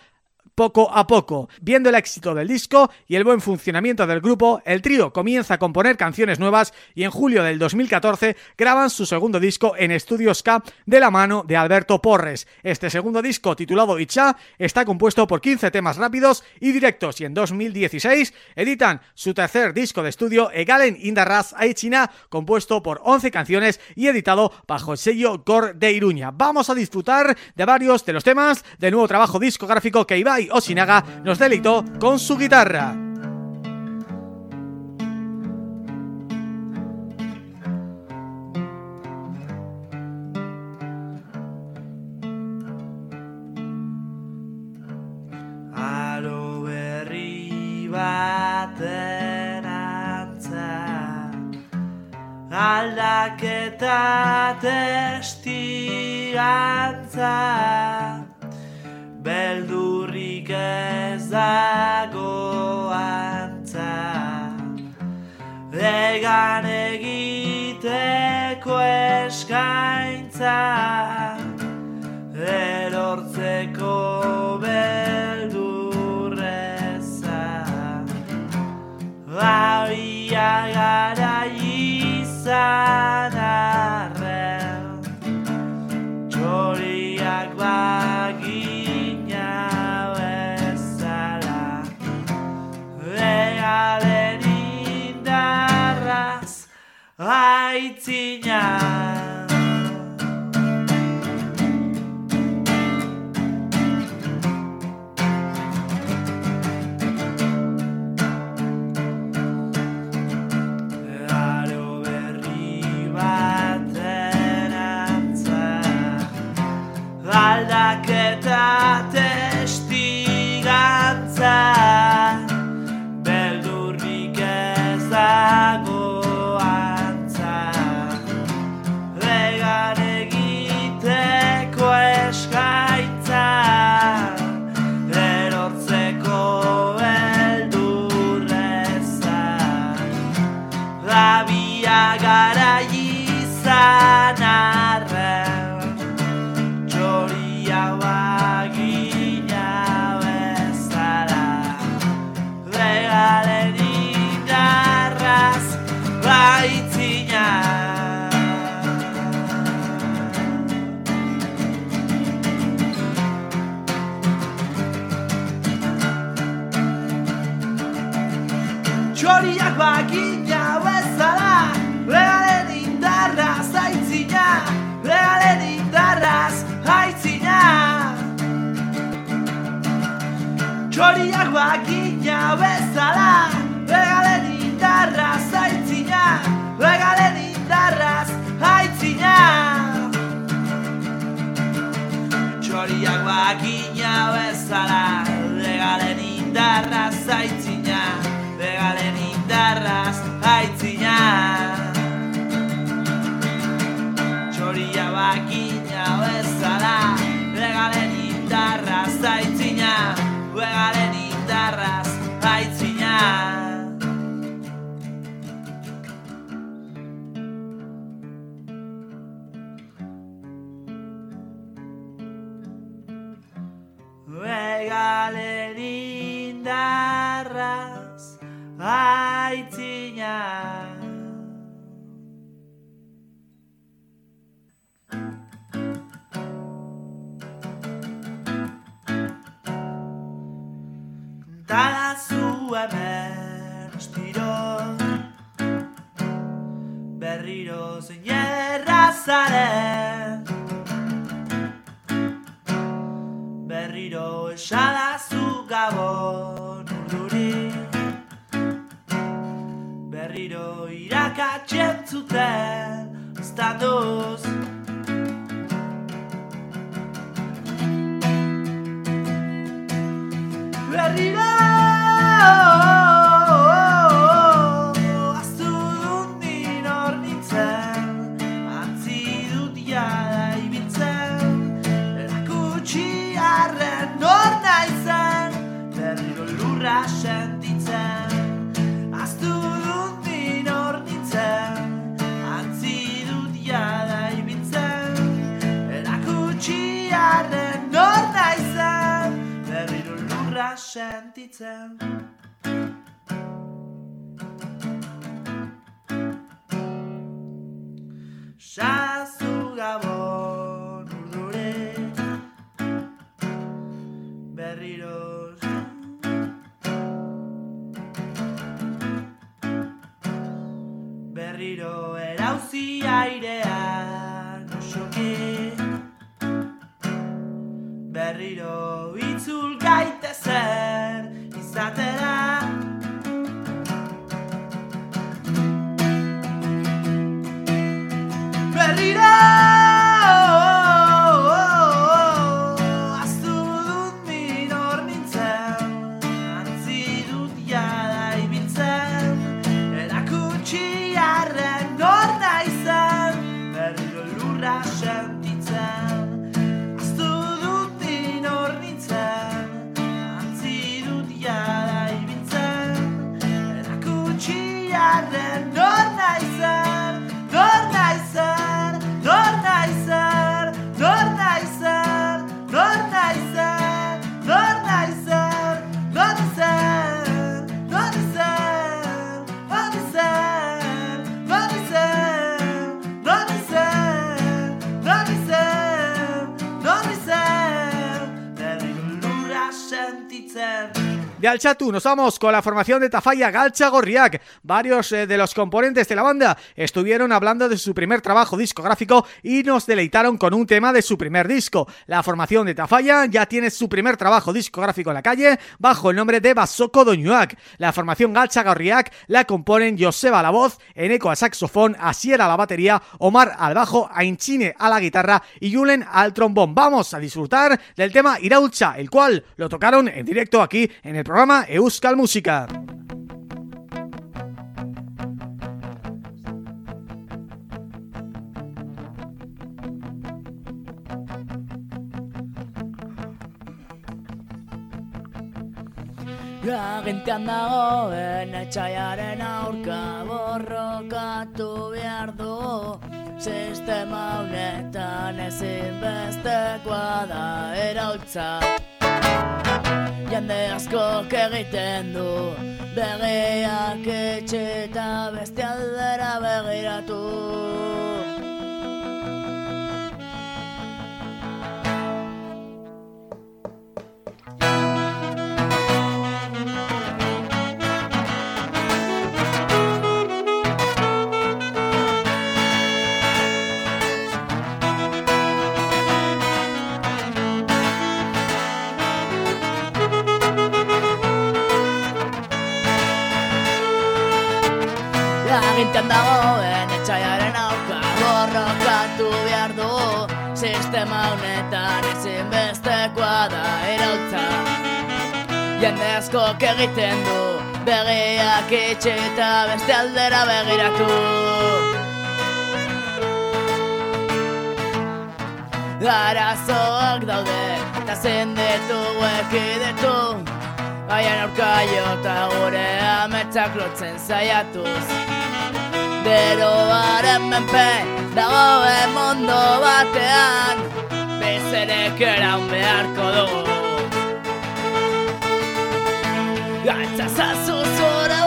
poco a poco. Viendo el éxito del disco y el buen funcionamiento del grupo, el trío comienza a componer canciones nuevas y en julio del 2014 graban su segundo disco en Estudios K de la mano de Alberto Porres. Este segundo disco, titulado Icha, está compuesto por 15 temas rápidos y directos y en 2016 editan su tercer disco de estudio Egalen Indarraz Aichina, compuesto por 11 canciones y editado bajo el sello Gor de Iruña. Vamos a disfrutar de varios de los temas del nuevo trabajo discográfico que Ibai Osinaga nos deleitó con su guitarra. Aro berri baten antza Aldaketa testigantza beldurrik ez dago antza. Egan egiteko eskaintza Erortzeko beldurreza Babia gara izan arren Txoriak bagi Earen indarraz aitzina Aldaketa testigantza Txoriak bakina bezala Legalen indarra zaitzina Legalen indarraz haitzina Txoriak bakina bezala Legalen indarra zaitzina Legalen indarraz haitzina Txoria bakina De Alchatu nos vamos con la formación de Tafalla Galcha Gorriak. Varios eh, de los componentes de la banda estuvieron hablando de su primer trabajo discográfico y nos deleitaron con un tema de su primer disco. La formación de Tafalla ya tiene su primer trabajo discográfico en la calle bajo el nombre de Basoko Doñuak. La formación Galcha Gorriak la componen Joseba a la voz, Eneco al saxofón, Asier a la batería, Omar al bajo, Ainchine a la guitarra y Julen al trombón. Vamos a disfrutar del tema Iraulcha, el cual lo tocaron en directo aquí en el programa Euskal Música. Agintean dagoen etxaiaren aurka borrokatu behar du Sistema honetan ezinbestekoa da erautza Jende askok egiten du Begiak etxe eta beste aldera begiratu da irautza Jende askok egiten du Begiak itxe eta beste aldera begiratu. Arazoak daude eta zendetu ekidetu. Haien aurka jota gure ametsak lotzen zaiatuz Beroaren menpe dagoen mondo batean berriz ere geran beharko du. Gaitza zazu zora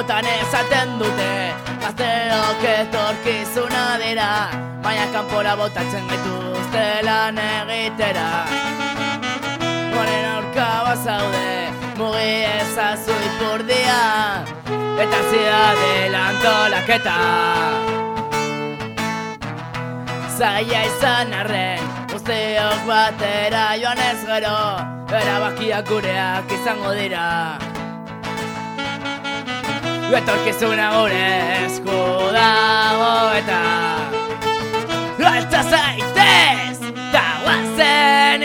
Askotan esaten dute Gazteok etorkizuna dira Baina kanpora botatzen gaituzte lan egitera. Honen aurka bazaude Mugi ezazu ipurdia Eta zia delantolaketa Zaila izan arren Guztiok batera joan ez gero Erabakiak gureak izango dira Etorkizuna gure esku dago eta Altza zaitez, da guazen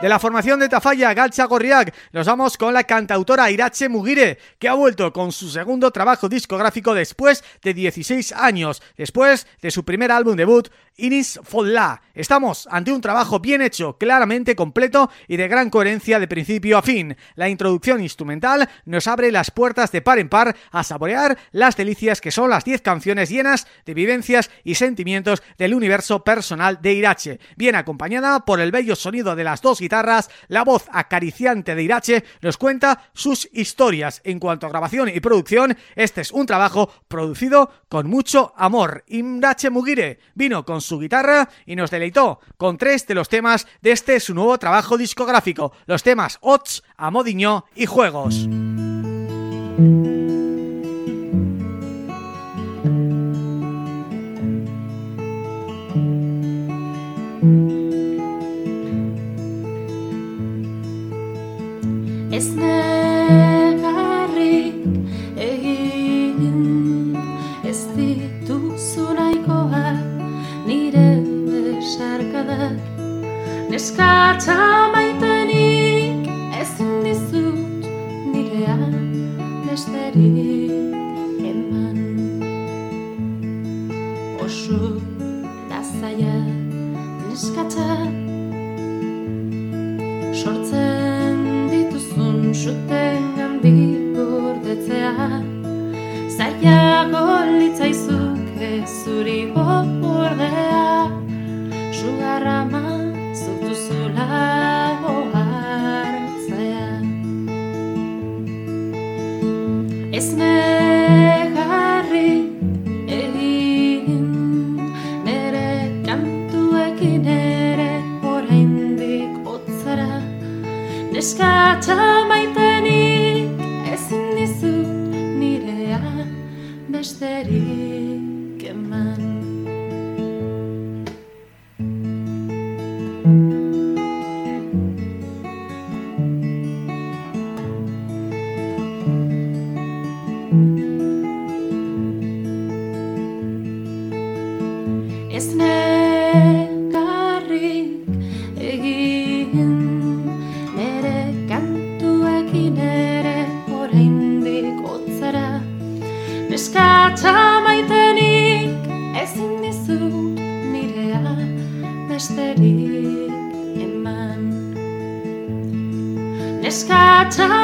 De la formación de Tafalla, Galcha Gorriak, nos vamos con la cantautora Irache Mugire, que ha vuelto con su segundo trabajo discográfico después de 16 años, después de su primer álbum debut, Inis Folla. Estamos ante un trabajo bien hecho, claramente completo y de gran coherencia de principio a fin. La introducción instrumental nos abre las puertas de par en par a saborear las delicias que son las 10 canciones llenas de vivencias y sentimientos del universo personal de Irache, bien acompañada por el bello sonido de las dos guitarras, la voz acariciante de Irache nos cuenta sus historias. En cuanto a grabación y producción, este es un trabajo producido con mucho amor. Irache Mugire vino con su guitarra y nos deleitó con tres de los temas de este su nuevo trabajo discográfico, los temas Ots, Amodiño y Juegos. Neskatza maitenik ezin dizut nirean besterik eman. Oso da zaia neskatza Sortzen dituzun zuten gandik gordetzea. Zaiago litzaizuk ez zuri gordea sugarrama zutu zula hartzea ez negarri egin nere kantuekin ere oraindik otzara neskatza maitenik ezin dizut nirea besterik time.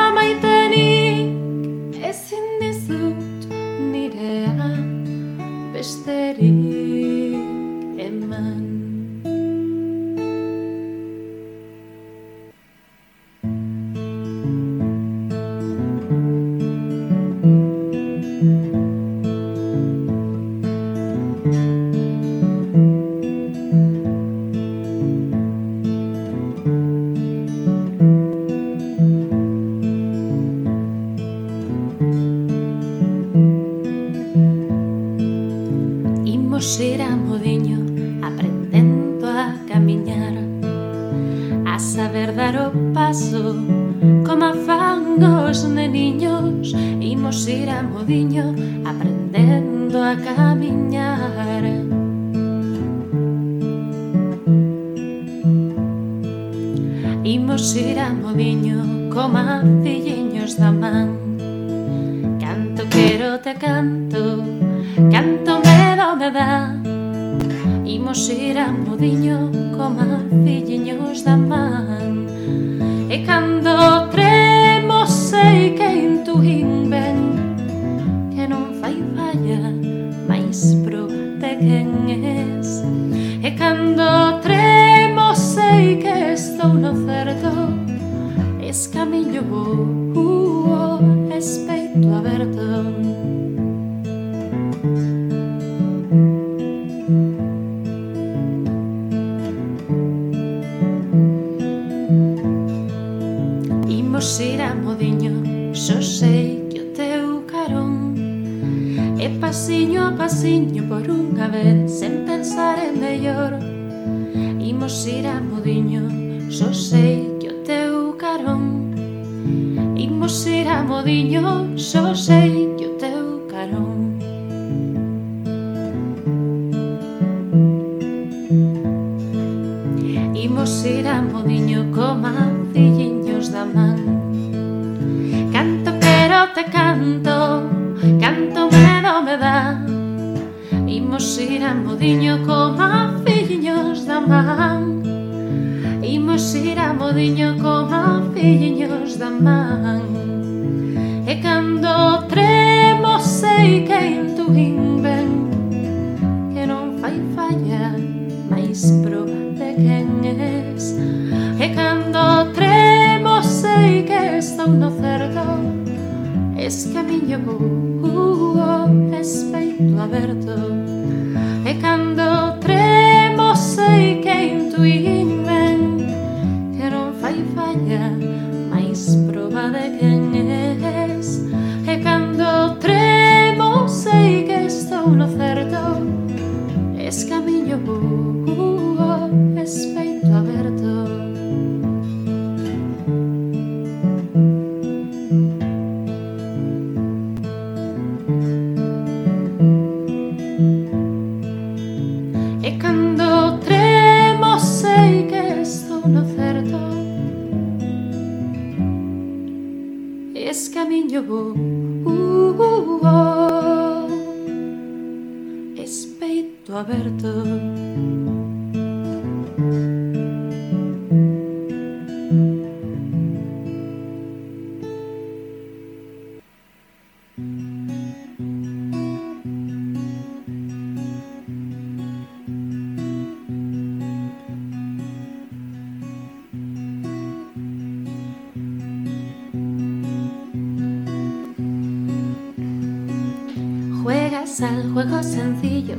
Juegas al juego sencillo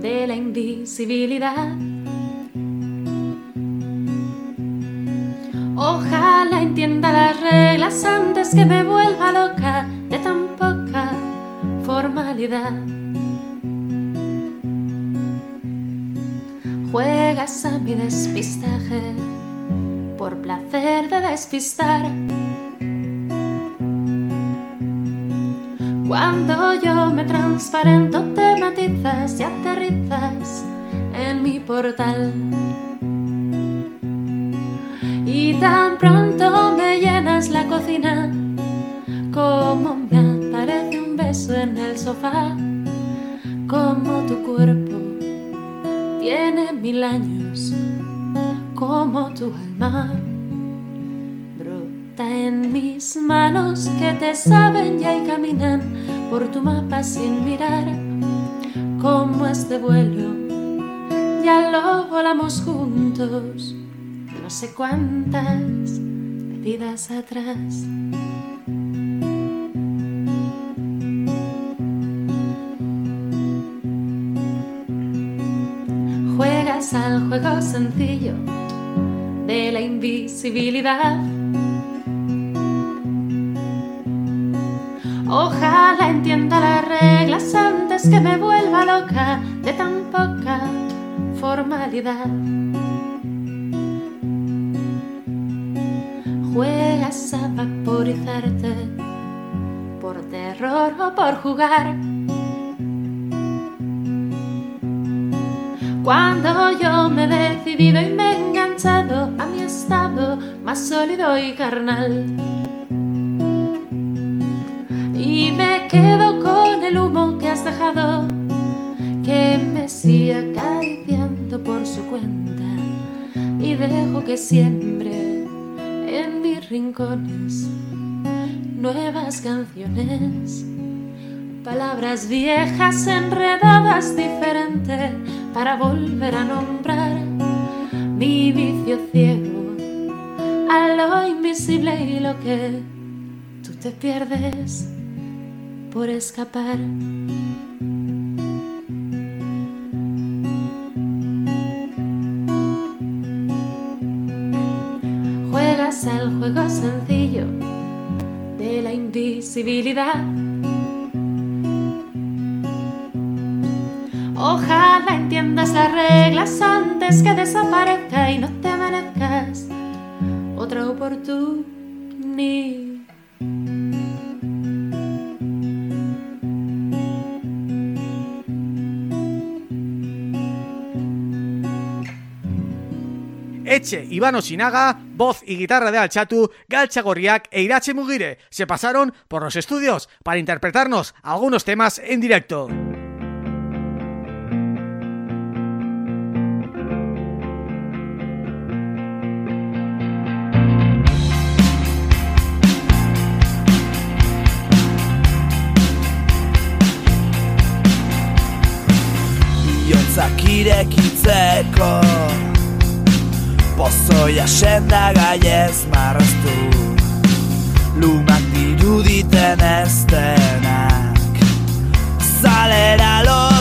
de la invisibilidad. Ojalá entienda las reglas antes que me vuelva loca de tan poca formalidad. Juegas a mi despistaje por placer de despistar. Cuando yo me transparento, te matizas y aterrizas en mi portal. Y tan pronto me llenas la cocina, como me aparece un beso en el sofá, como tu cuerpo tiene mil años, como tu alma en mis manos que te saben ya y caminan por tu mapa sin mirar, como este vuelo, ya lo volamos juntos no sé cuántas vidas atrás. Juegas al juego sencillo de la invisibilidad. Ojalá entienda las reglas antes que me vuelva loca de tan poca formalidad. juegas a vaporizarte por terror o por jugar. Cuando yo me he decidido y me he enganchado a mi estado más sólido y carnal. Y me quedo con el humo que has dejado, que me sigue acariciando por su cuenta. Y dejo que siempre en mis rincones nuevas canciones, palabras viejas enredadas diferente para volver a nombrar mi vicio ciego a lo invisible y lo que tú te pierdes por escapar. Juegas al juego sencillo de la invisibilidad. Ojalá entiendas las reglas antes que desaparezca y no te merezcas otra oportunidad. Eche, Sinaga, voz y guitarra de Alchatu, Galcha Gorriak e Irache Mugire se pasaron por los estudios para interpretarnos algunos temas en directo. Pozoia senda gaiez marraztu. Lumak diruditen ez denak. Zalera lotu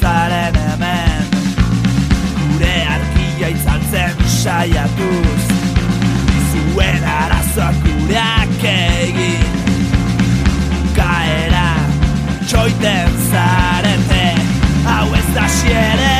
zaren hemen. Gure arkia itzaltzen saiatuz. Zuen arazoak gureak egin. Kaera txoiten zarete. También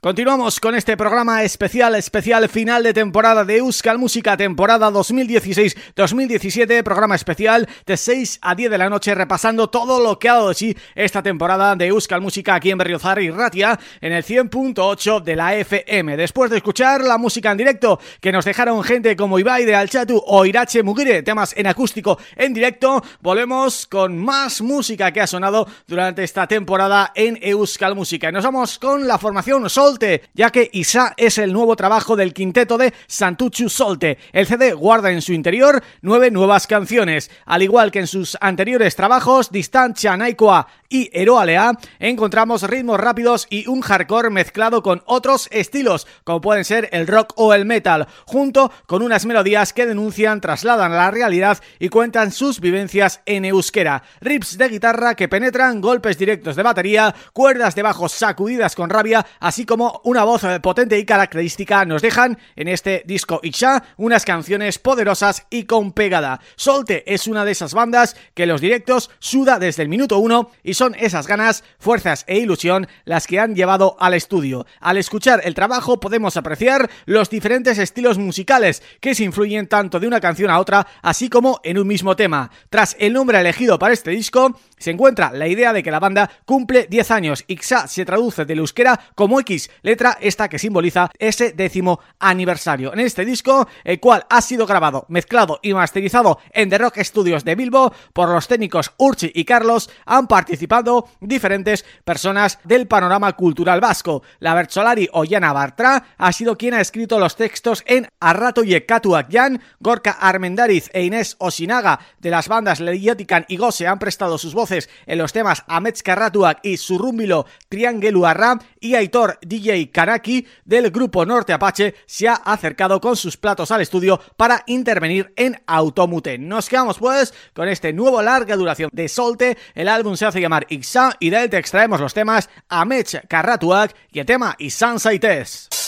Continuamos con este programa especial, especial final de temporada de Euskal Música, temporada 2016-2017, programa especial de 6 a 10 de la noche repasando todo lo que ha dado de sí esta temporada de Euskal Música aquí en Berriozar y Ratia en el 100.8 de la FM. Después de escuchar la música en directo que nos dejaron gente como Ibai de Alchatu o Irache Mugire, temas en acústico en directo, volvemos con más música que ha sonado durante esta temporada en Euskal Música. Nos vamos con la formación Sol Ya que Isa es el nuevo trabajo del quinteto de Santuchu Solte. El CD guarda en su interior nueve nuevas canciones. Al igual que en sus anteriores trabajos, Distancia Naikoa y Eroalea, encontramos ritmos rápidos y un hardcore mezclado con otros estilos, como pueden ser el rock o el metal, junto con unas melodías que denuncian, trasladan la realidad y cuentan sus vivencias en euskera. Rips de guitarra que penetran, golpes directos de batería, cuerdas de bajo sacudidas con rabia, así como una voz potente y característica nos dejan en este disco Icha unas canciones poderosas y con pegada. Solte es una de esas bandas que los directos suda desde el minuto uno y son esas ganas, fuerzas e ilusión las que han llevado al estudio. Al escuchar el trabajo podemos apreciar los diferentes estilos musicales que se influyen tanto de una canción a otra, así como en un mismo tema. Tras el nombre elegido para este disco, se encuentra la idea de que la banda cumple 10 años. Ixa se traduce del euskera como X, letra esta que simboliza ese décimo aniversario. En este disco, el cual ha sido grabado, mezclado y masterizado en The Rock Studios de Bilbo por los técnicos Urchi y Carlos, han participado diferentes personas del panorama cultural vasco. La Bercholari Ollana Bartra ha sido quien ha escrito los textos en Arrato Yekatuak Jan, Gorka Armendariz e Inés Osinaga de las bandas Leiotican y Gose han prestado sus voces en los temas Amets Karratuak y Surrumbilo Triangeluarra y Aitor DJ Kanaki del grupo Norte Apache se ha acercado con sus platos al estudio para intervenir en Automute. Nos quedamos pues con este nuevo larga duración de Solte, el álbum se hace llamar Ixa y de él te extraemos los temas Amech Karratuak y el tema Isan Saites.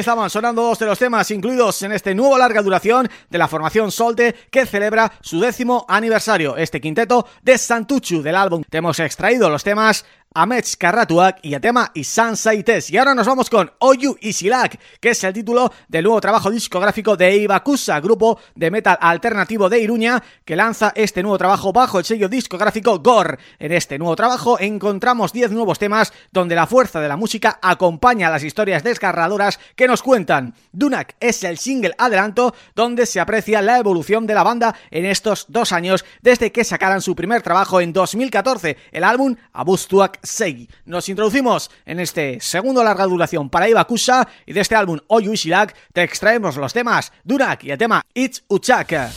Estaban sonando dos de los temas incluidos en este nuevo larga duración de la formación Solte que celebra su décimo aniversario, este quinteto de Santuchu del álbum. Te hemos extraído los temas Amets Karratuak y el tema Isan Saites. Y ahora nos vamos con Oyu Isilak, que es el título del nuevo trabajo discográfico de Ibakusa, grupo de metal alternativo de Iruña, que lanza este nuevo trabajo bajo el sello discográfico Gore. En este nuevo trabajo encontramos 10 nuevos temas donde la fuerza de la música acompaña las historias desgarradoras que nos cuentan. Dunak es el single adelanto donde se aprecia la evolución de la banda en estos dos años desde que sacaran su primer trabajo en 2014, el álbum Abustuak Segi. Nos introducimos en este segundo larga duración para Ibakusa y de este álbum Oyu Ishilak te extraemos los temas Durak y el tema It's Uchaka.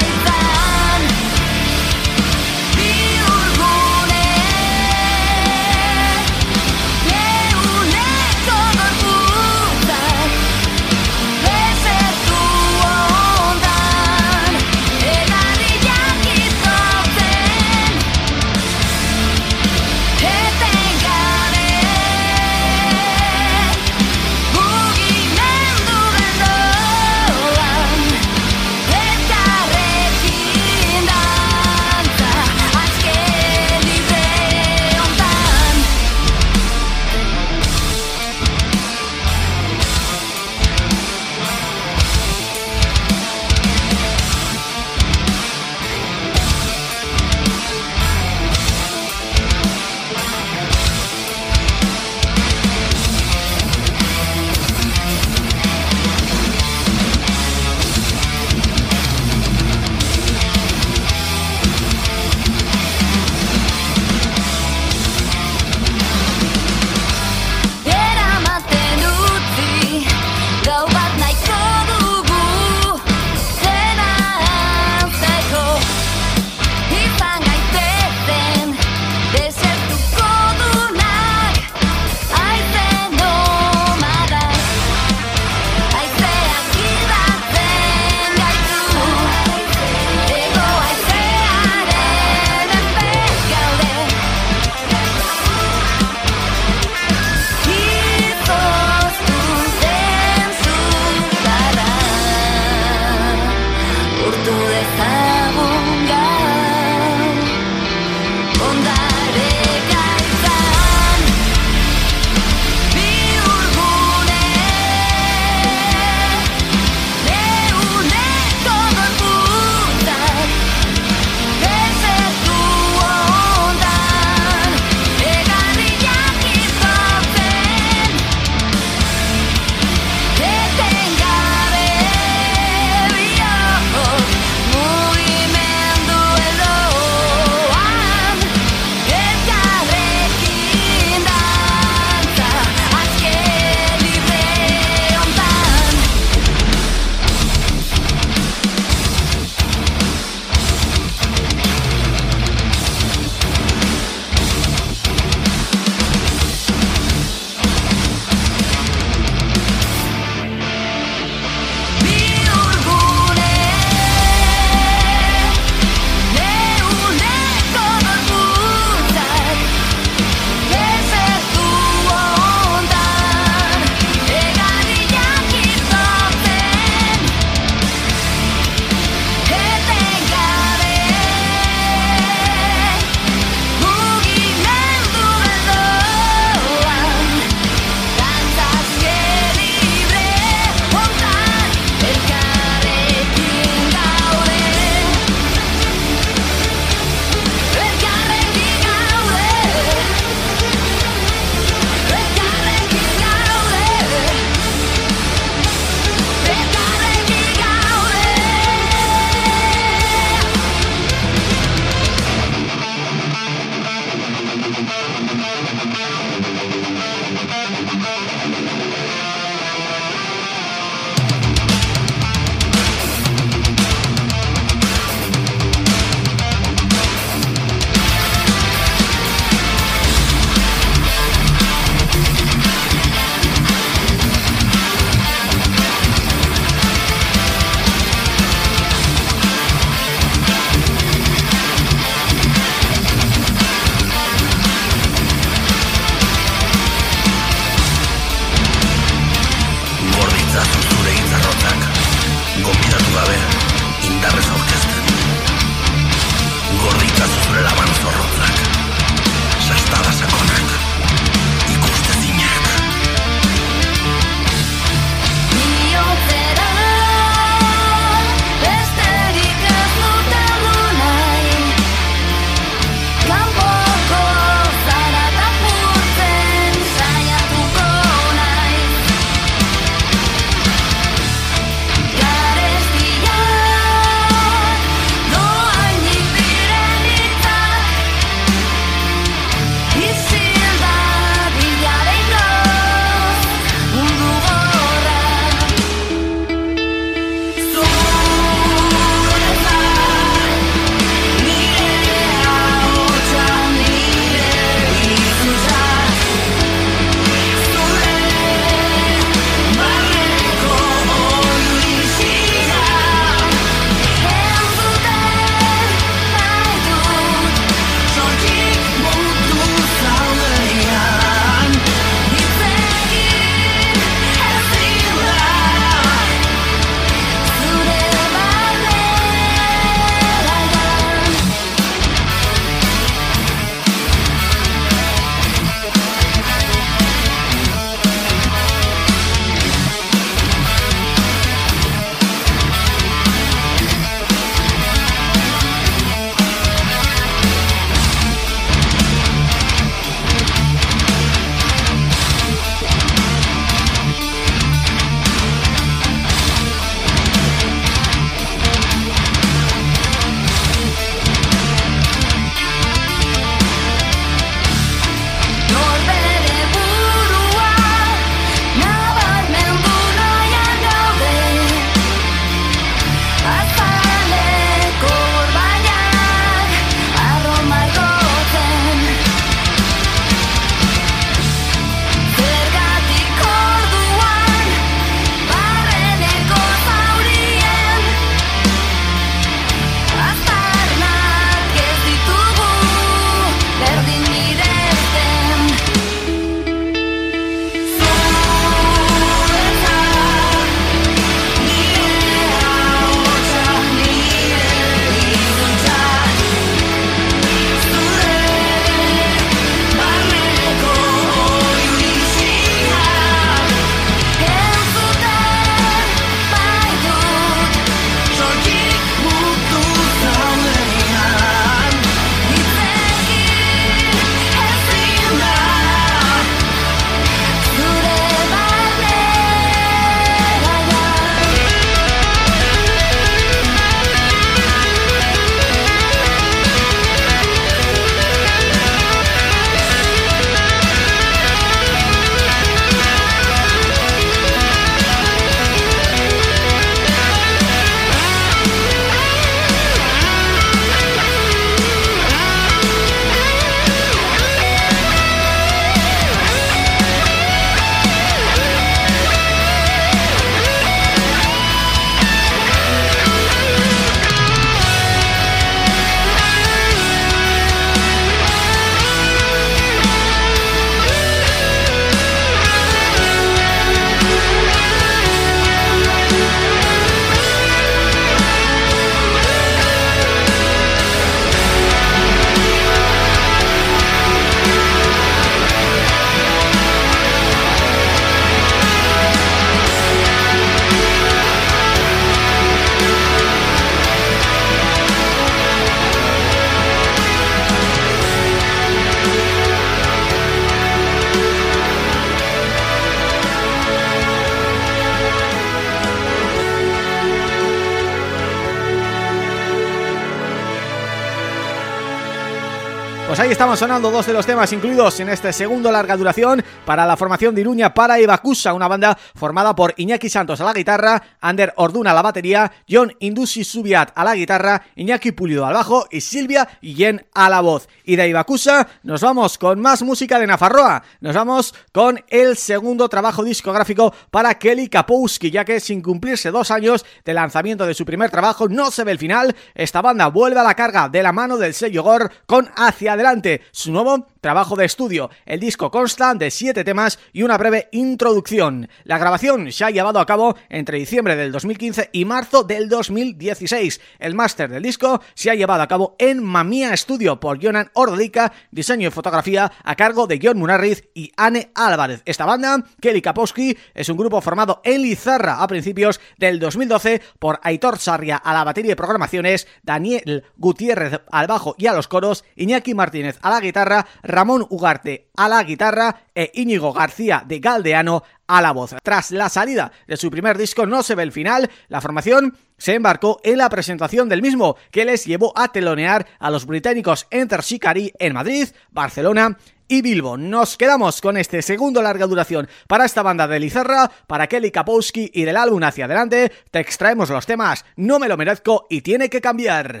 Ahí estaban sonando dos de los temas incluidos en este segundo larga duración para la formación de Iruña para Ibacusa, una banda formada por Iñaki Santos a la guitarra, Ander Orduna a la batería, John Indusi Subiat a la guitarra, Iñaki Pulido al bajo y Silvia Guillén a la voz. Y de Ibacusa nos vamos con más música de Nafarroa, nos vamos con el segundo trabajo discográfico para Kelly Kapowski, ya que sin cumplirse dos años de lanzamiento de su primer trabajo no se ve el final, esta banda vuelve a la carga de la mano del sello Gore con Hacia Adelante, su nuevo trabajo de estudio. El disco consta de siete temas y una breve introducción. La grabación se ha llevado a cabo entre diciembre del 2015 y marzo del 2016. El máster del disco se ha llevado a cabo en Mamía Studio por Jonan Ordolica, diseño y fotografía a cargo de John Munarriz y Anne Álvarez. Esta banda, Kelly Kapowski, es un grupo formado en Lizarra a principios del 2012 por Aitor Sarria a la batería y programaciones, Daniel Gutiérrez al bajo y a los coros, Iñaki Martínez a la guitarra, Ramón Ugarte a la guitarra e Íñigo García de Galdeano a la voz. Tras la salida de su primer disco No se ve el final, la formación se embarcó en la presentación del mismo, que les llevó a telonear a los británicos Enter Shikari en Madrid, Barcelona y Bilbo. Nos quedamos con este segundo larga duración para esta banda de Lizarra, para Kelly Kapowski y del álbum Hacia Adelante, te extraemos los temas No me lo merezco y Tiene que cambiar.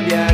Cambiar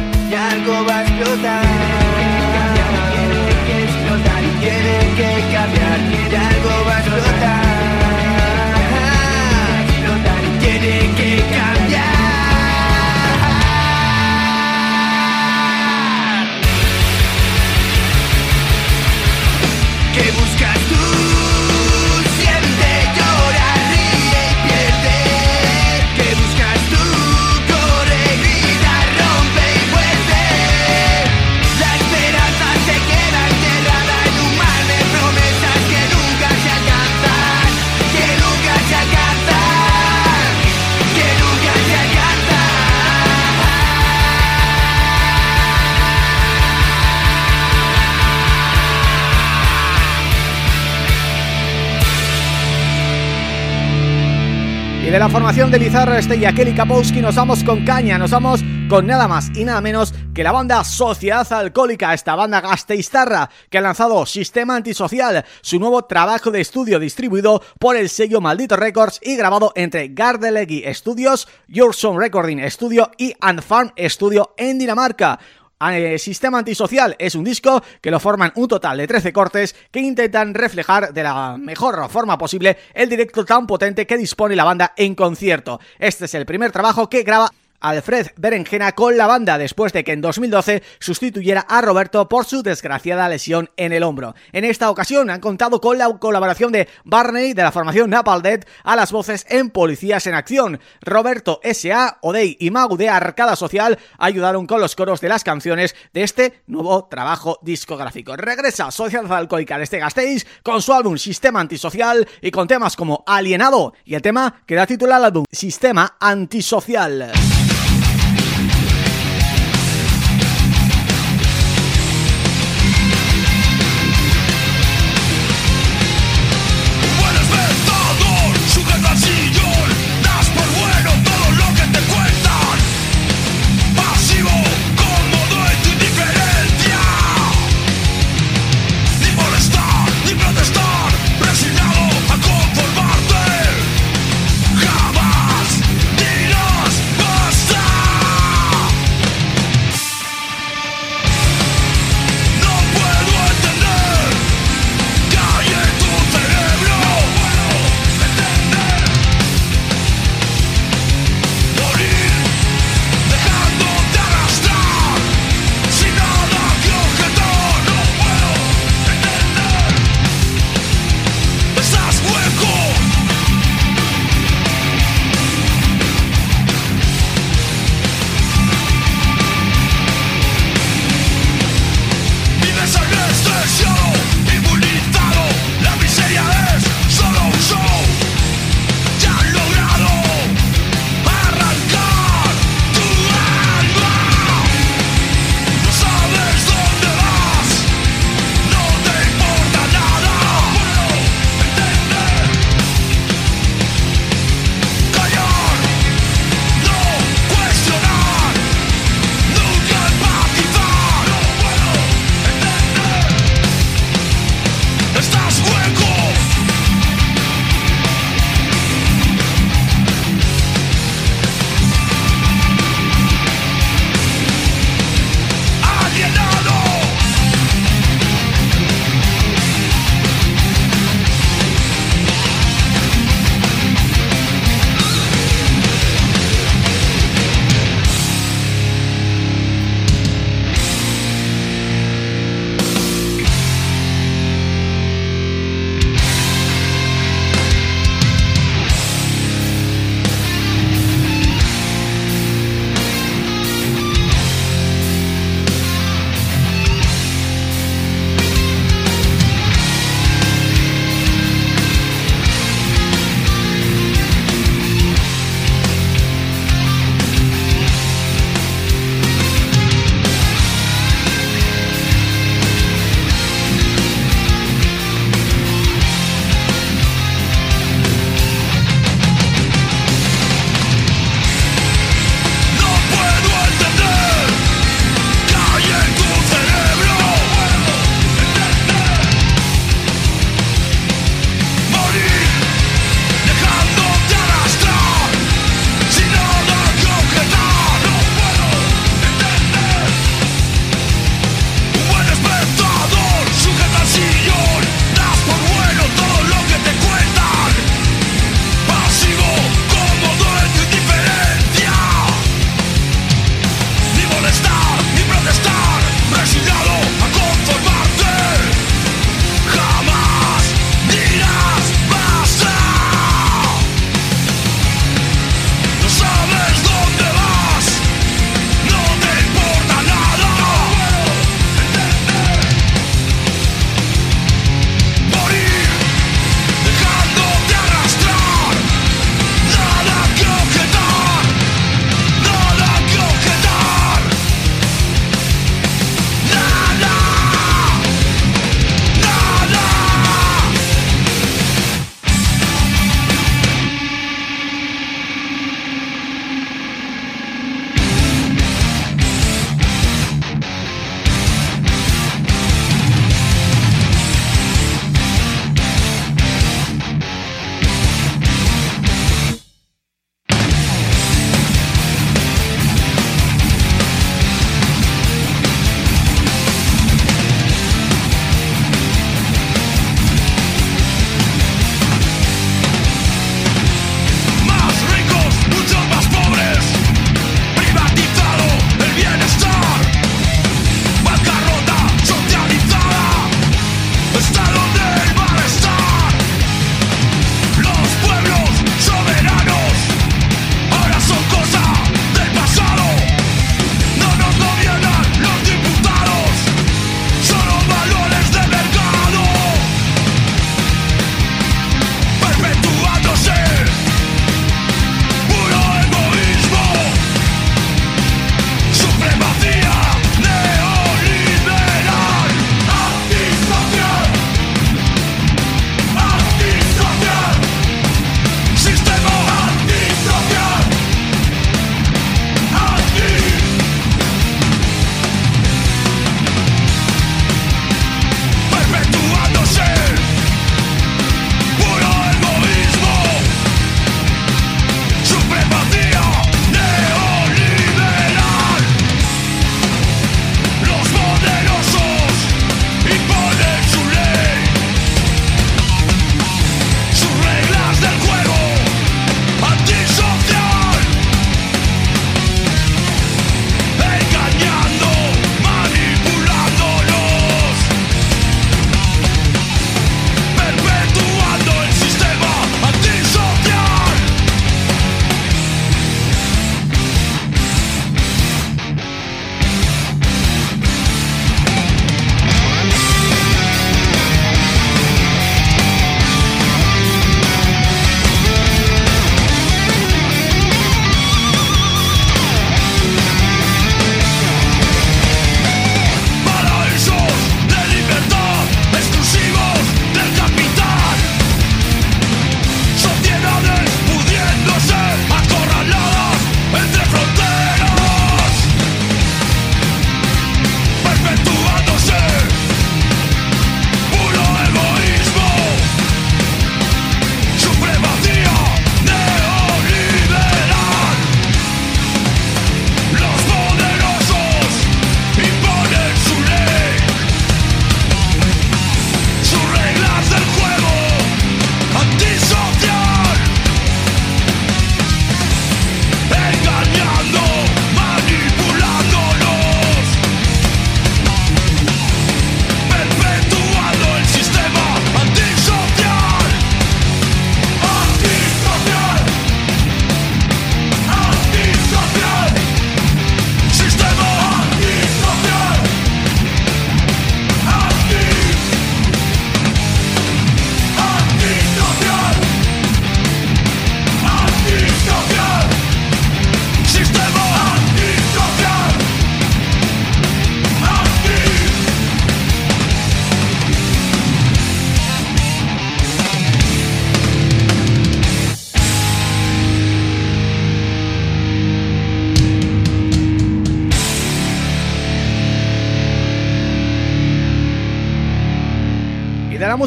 de la formación de Lizarra Estella, Kelly Kapowski nos vamos con caña, nos vamos con nada más y nada menos que la banda Sociedad Alcohólica, esta banda gasteiztarra que ha lanzado Sistema Antisocial, su nuevo trabajo de estudio distribuido por el sello Maldito Records y grabado entre Gardelegui Studios, Your Song Recording Studio y Unfarm Studio en Dinamarca. Eh, Sistema Antisocial es un disco que lo forman un total de 13 cortes que intentan reflejar de la mejor forma posible el directo tan potente que dispone la banda en concierto. Este es el primer trabajo que graba Alfred Berenjena con la banda después de que en 2012 sustituyera a Roberto por su desgraciada lesión en el hombro. En esta ocasión han contado con la colaboración de Barney de la formación Napalm Death a las voces en Policías en Acción. Roberto S.A., Odey y Mau de Arcada Social ayudaron con los coros de las canciones de este nuevo trabajo discográfico. Regresa Sociedad Alcohólica de este Gasteiz con su álbum Sistema Antisocial y con temas como Alienado y el tema que da título al álbum Sistema Antisocial.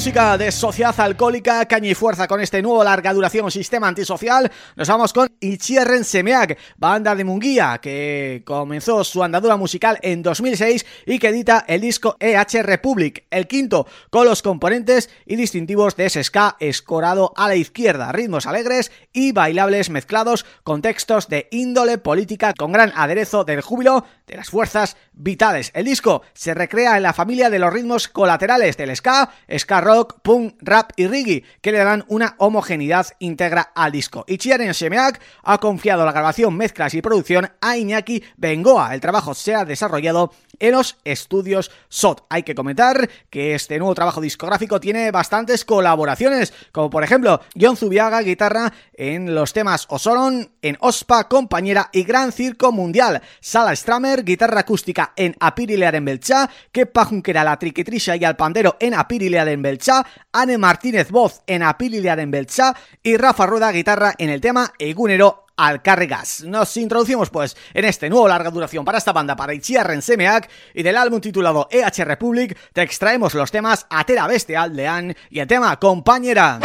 Música de Sociedad Alcohólica, Caña y Fuerza con este nuevo larga duración sistema antisocial, nos vamos con Ichierren Semeak, banda de Munguía, que comenzó su andadura musical en 2006 y que edita el disco EH Republic, el quinto, con los componentes y distintivos de ska escorado a la izquierda, ritmos alegres y bailables mezclados con textos de índole política con gran aderezo del júbilo de las fuerzas vitales. El disco se recrea en la familia de los ritmos colaterales del ska, ska rock, punk, rap y reggae, que le dan una homogeneidad íntegra al disco. Ichiaren Shemeak ha confiado la grabación, mezclas y producción a Iñaki Bengoa. El trabajo se ha desarrollado en los estudios SOT. Hay que comentar que este nuevo trabajo discográfico tiene bastantes colaboraciones, como por ejemplo John Zubiaga, guitarra en los temas Osoron, en Ospa, Compañera y Gran Circo Mundial. Sala Stramer, guitarra acústica en Apirilearen Belcha, Kepa Junquera, la triquetrisha y al pandero en Apirilearen Belcha, Anne Martínez voz en Apirilearen Belcha y Rafa Rueda, guitarra en el tema Egunero Alcarregas. Nos introducimos pues en este nuevo larga duración para esta banda, para Itziarren Semeak y del álbum titulado EH Republic te extraemos los temas Atera Bestial de y el tema Compañera.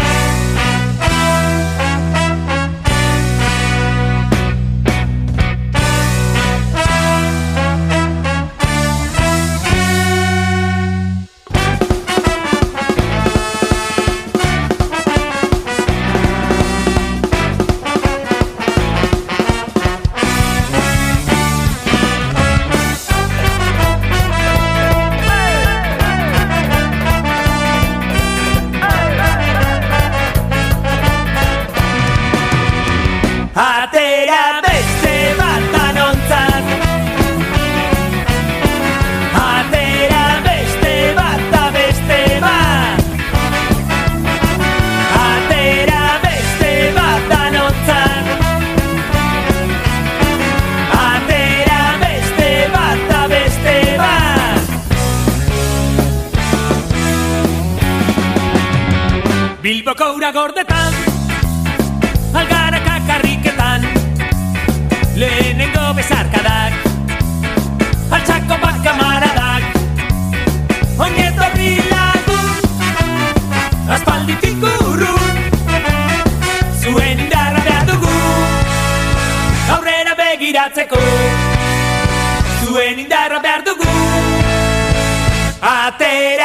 Bilboko ura gordetan Algaraka karriketan Lehenengo bezarkadak Altxako bat kamaradak Ongeto lagun Aspalditik urrun Zuen indarra behar dugu. Aurrera begiratzeko Zuen indarra behar dugu. Atera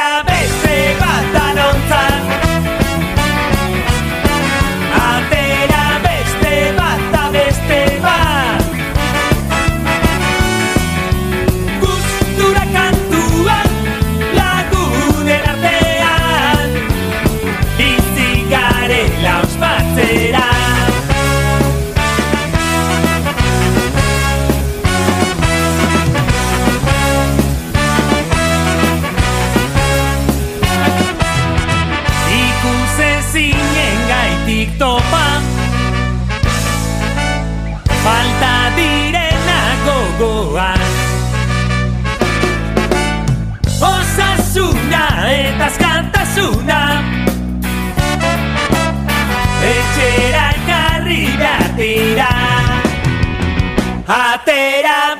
azkantasuna Etxera ekarri behar dira. Atera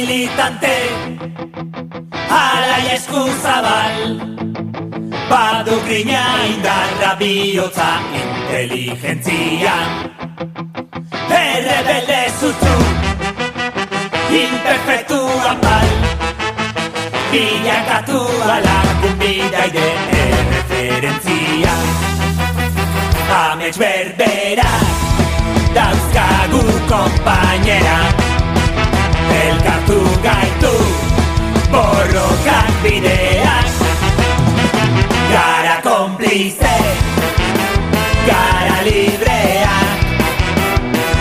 militante Ala y eskuzabal Badu grina indarra bihotza inteligentzia. Errebelde zutu Imperfektu apal Bilakatu alakun bidaide erreferentzia. Amets berbera Dauzkagu kompainera Elkartu gaitu Borrokak bideak. Gara komplize Gara libreak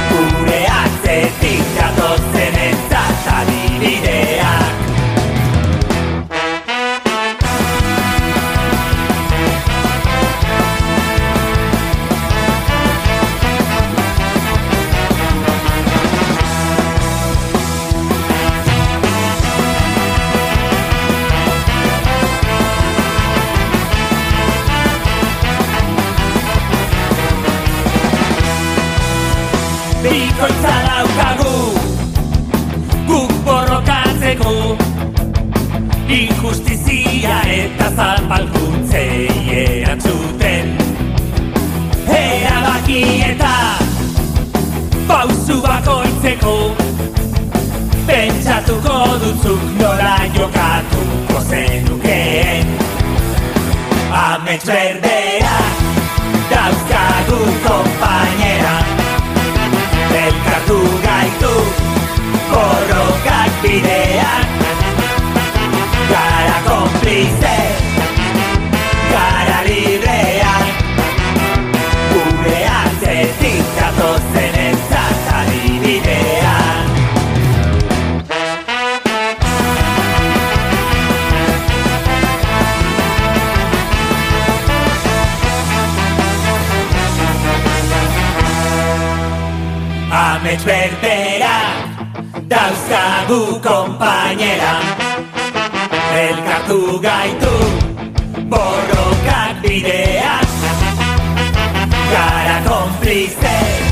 Gure atzetik datozen entzat adibideak Bikoitza daukagu. Guk borrokatzeko. Injustizia eta zapalkuntzei erantzuten. Erabaki eta Pauzu bakoitzeko. Pentsatuko dutzuk nola jokatuko zenukeen. Amets berdeak Dauzkagu kompainera Zaindu gaitu Borrokak bidean Gara konplize Gara libre Amets berberak Dauzkagu kompainera Elkartu gaitu Borrokak bideak Gara komplize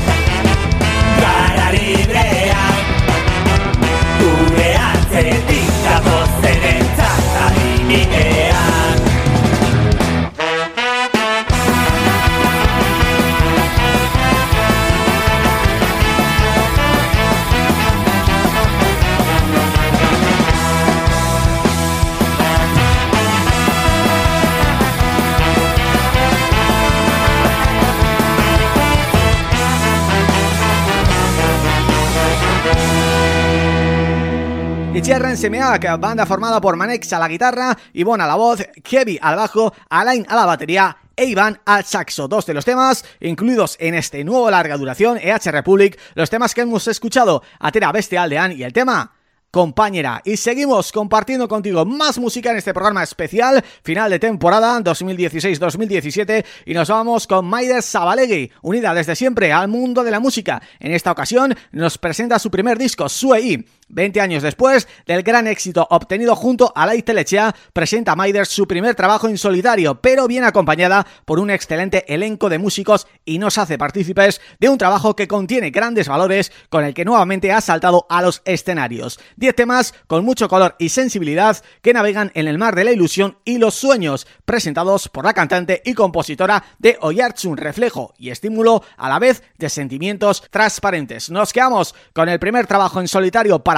Itziarren Semeak, banda formada por Manex a la guitarra, Ivonne a la voz, Kevin al bajo, Alain a la batería e Iván al saxo. Dos de los temas incluidos en este nuevo larga duración EH Republic, los temas que hemos escuchado, Atera Bestial Aldean y el tema compañera. Y seguimos compartiendo contigo más música en este programa especial, final de temporada 2016-2017 y nos vamos con Maider Sabalegui, unida desde siempre al mundo de la música. En esta ocasión nos presenta su primer disco, Suei. 20 años después del gran éxito obtenido junto a Lai Telechea, presenta Maider su primer trabajo en solitario, pero bien acompañada por un excelente elenco de músicos y nos hace partícipes de un trabajo que contiene grandes valores con el que nuevamente ha saltado a los escenarios. 10 temas con mucho color y sensibilidad que navegan en el mar de la ilusión y los sueños, presentados por la cantante y compositora de Oyartsun, reflejo y estímulo a la vez de sentimientos transparentes. Nos quedamos con el primer trabajo en solitario para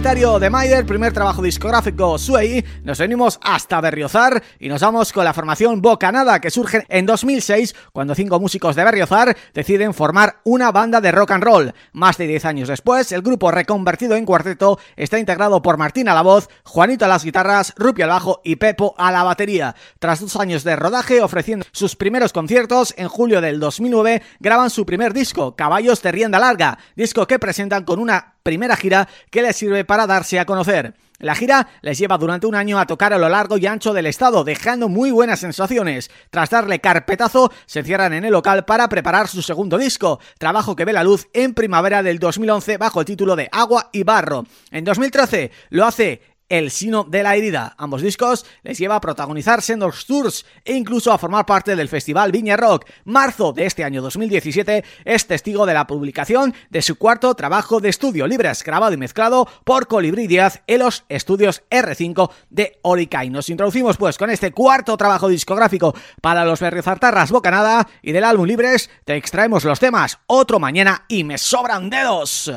solitario de Maider, primer trabajo discográfico Suey, nos venimos hasta Berriozar y nos vamos con la formación Bocanada que surge en 2006 cuando cinco músicos de Berriozar deciden formar una banda de rock and roll. Más de 10 años después, el grupo reconvertido en cuarteto está integrado por Martín a la voz, Juanito a las guitarras, Rupi al bajo y Pepo a la batería. Tras dos años de rodaje ofreciendo sus primeros conciertos, en julio del 2009 graban su primer disco, Caballos de Rienda Larga, disco que presentan con una primera gira que les sirve para darse a conocer. La gira les lleva durante un año a tocar a lo largo y ancho del estado, dejando muy buenas sensaciones. Tras darle carpetazo, se cierran en el local para preparar su segundo disco, trabajo que ve la luz en primavera del 2011 bajo el título de Agua y Barro. En 2013 lo hace el Sino de la Herida. Ambos discos les lleva a protagonizar sendos tours e incluso a formar parte del Festival Viña Rock. Marzo de este año 2017 es testigo de la publicación de su cuarto trabajo de estudio libres, grabado y mezclado por Colibrí Díaz en los estudios R5 de Orica. Y nos introducimos pues con este cuarto trabajo discográfico para los Berrizartarras Bocanada y del álbum Libres te extraemos los temas Otro Mañana y Me Sobran Dedos.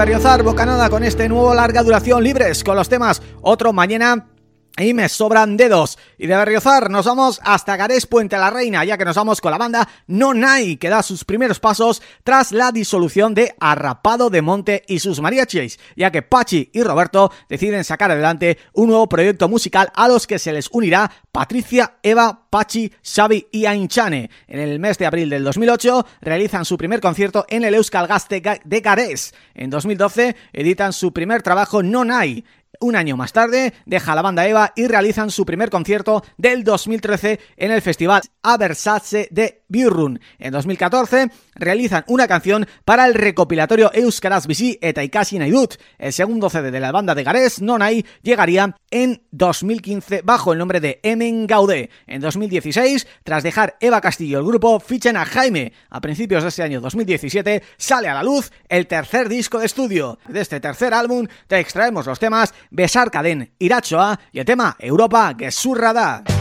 Berriozar, Bocanada con este nuevo larga duración libres con los temas Otro Mañana y me sobran dedos. Y de Berriozar nos vamos hasta Garés Puente la Reina, ya que nos vamos con la banda No Nai, que da sus primeros pasos tras la disolución de Arrapado de Monte y sus mariachis, ya que Pachi y Roberto deciden sacar adelante un nuevo proyecto musical a los que se les unirá Patricia, Eva, Pachi, Xavi y Ainchane. En el mes de abril del 2008 realizan su primer concierto en el Euskal Gazte de Garés. En 2012 editan su primer trabajo No Nai. Un año más tarde deja la banda Eva y realizan su primer concierto del 2013 en el festival Aversace de Birrun. En 2014 realizan una canción para el recopilatorio Euskaraz Bizi eta Ikasi nahi dut. El segundo CD de la banda de Garés, Nonai, llegaría en 2015 bajo el nombre de Emen Gaudé. En 2016, tras dejar Eva Castillo el grupo, fichan a Jaime. A principios de ese año 2017 sale a la luz el tercer disco de estudio. De este tercer álbum te extraemos los temas Besar Caden, Irachoa y el tema Europa Gezurra Piropa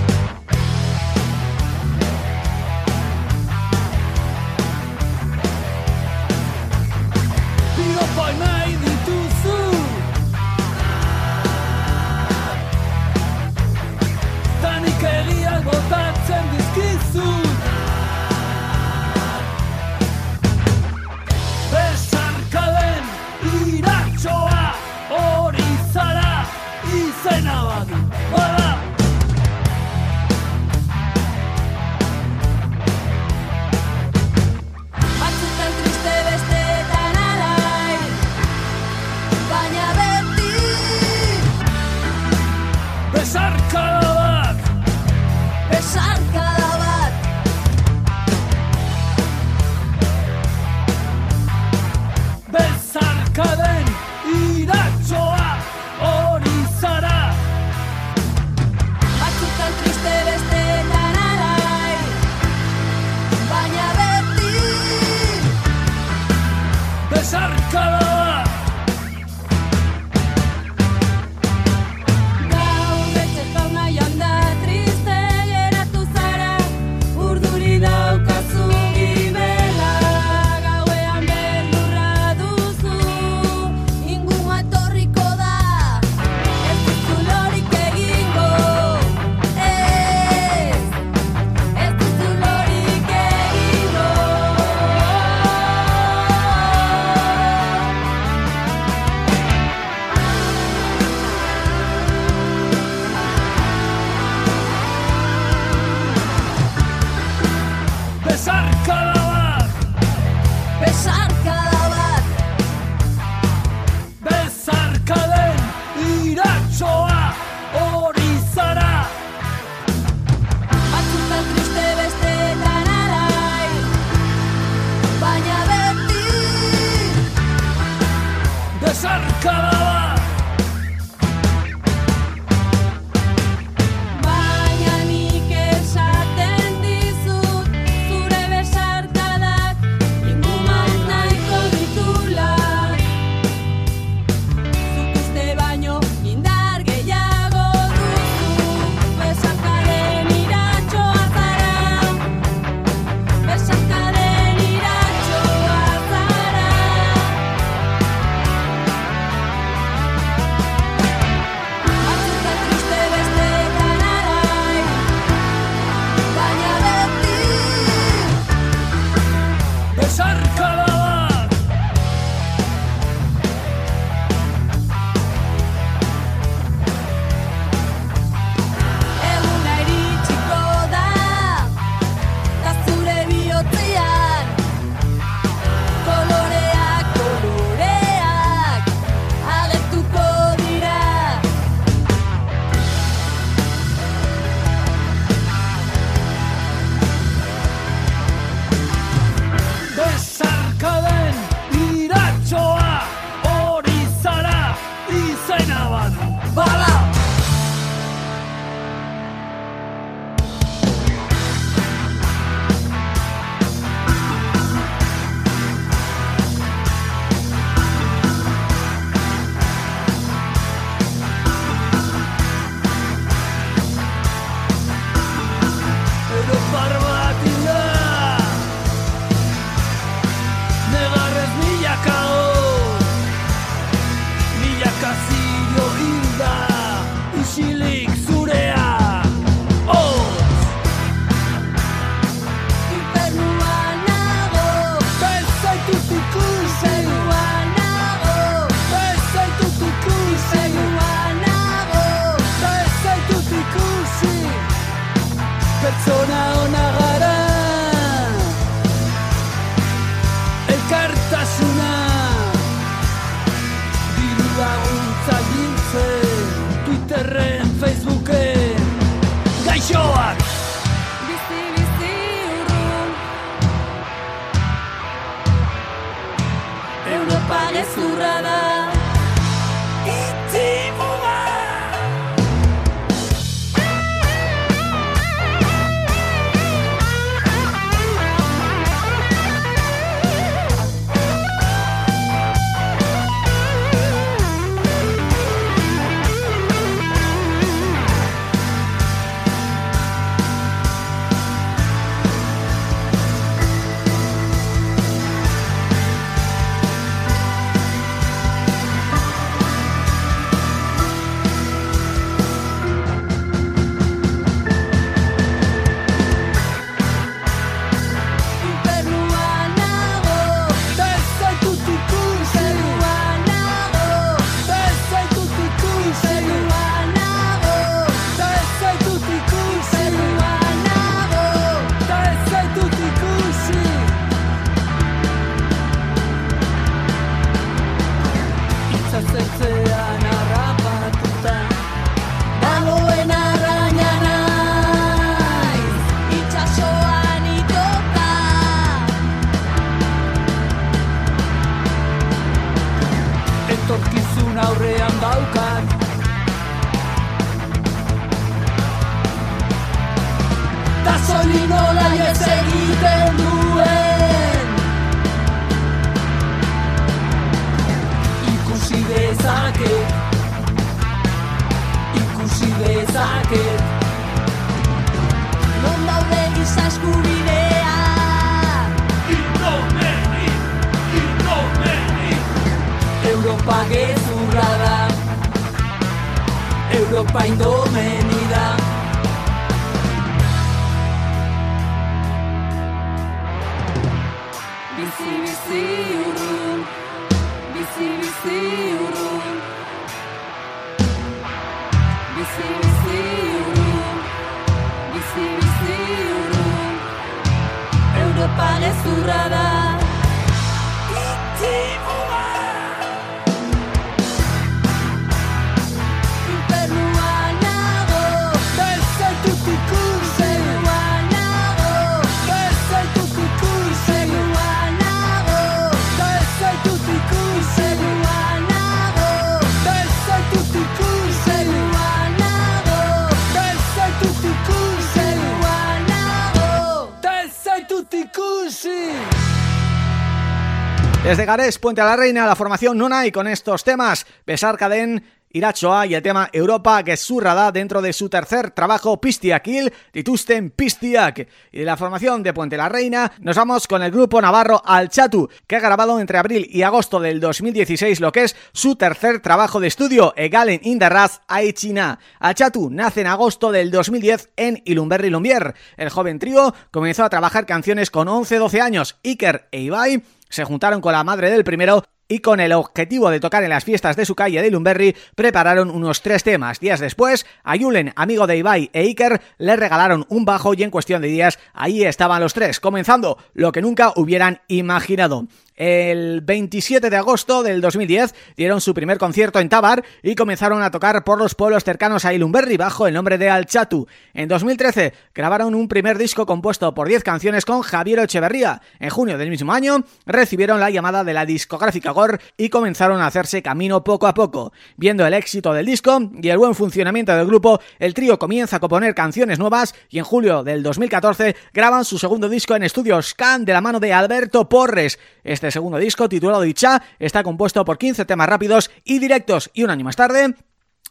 Desde Garés, Puente a la Reina, la formación Nona y con estos temas, Besar Cadén, Irachoa y el tema Europa que surrada dentro de su tercer trabajo Pistiakil, Titusten Pistiak. Y de la formación de Puente la Reina nos vamos con el grupo navarro Alchatu, que ha grabado entre abril y agosto del 2016 lo que es su tercer trabajo de estudio, Egalen Indarraz Aichina. Alchatu nace en agosto del 2010 en Ilumberri Lumbier. El joven trío comenzó a trabajar canciones con 11-12 años. Iker e Ibai se juntaron con la madre del primero y con el objetivo de tocar en las fiestas de su calle de Lumberry prepararon unos tres temas. Días después, a Julen, amigo de Ibai e Iker, le regalaron un bajo y en cuestión de días ahí estaban los tres, comenzando lo que nunca hubieran imaginado. El 27 de agosto del 2010 dieron su primer concierto en Tabar y comenzaron a tocar por los pueblos cercanos a Ilumberri bajo el nombre de Alchatu. En 2013 grabaron un primer disco compuesto por 10 canciones con Javier Echeverría. En junio del mismo año recibieron la llamada de la discográfica Gor y comenzaron a hacerse camino poco a poco. Viendo el éxito del disco y el buen funcionamiento del grupo, el trío comienza a componer canciones nuevas y en julio del 2014 graban su segundo disco en estudios Can de la mano de Alberto Porres. Este segundo disco, titulado Icha, está compuesto por 15 temas rápidos y directos y un año más tarde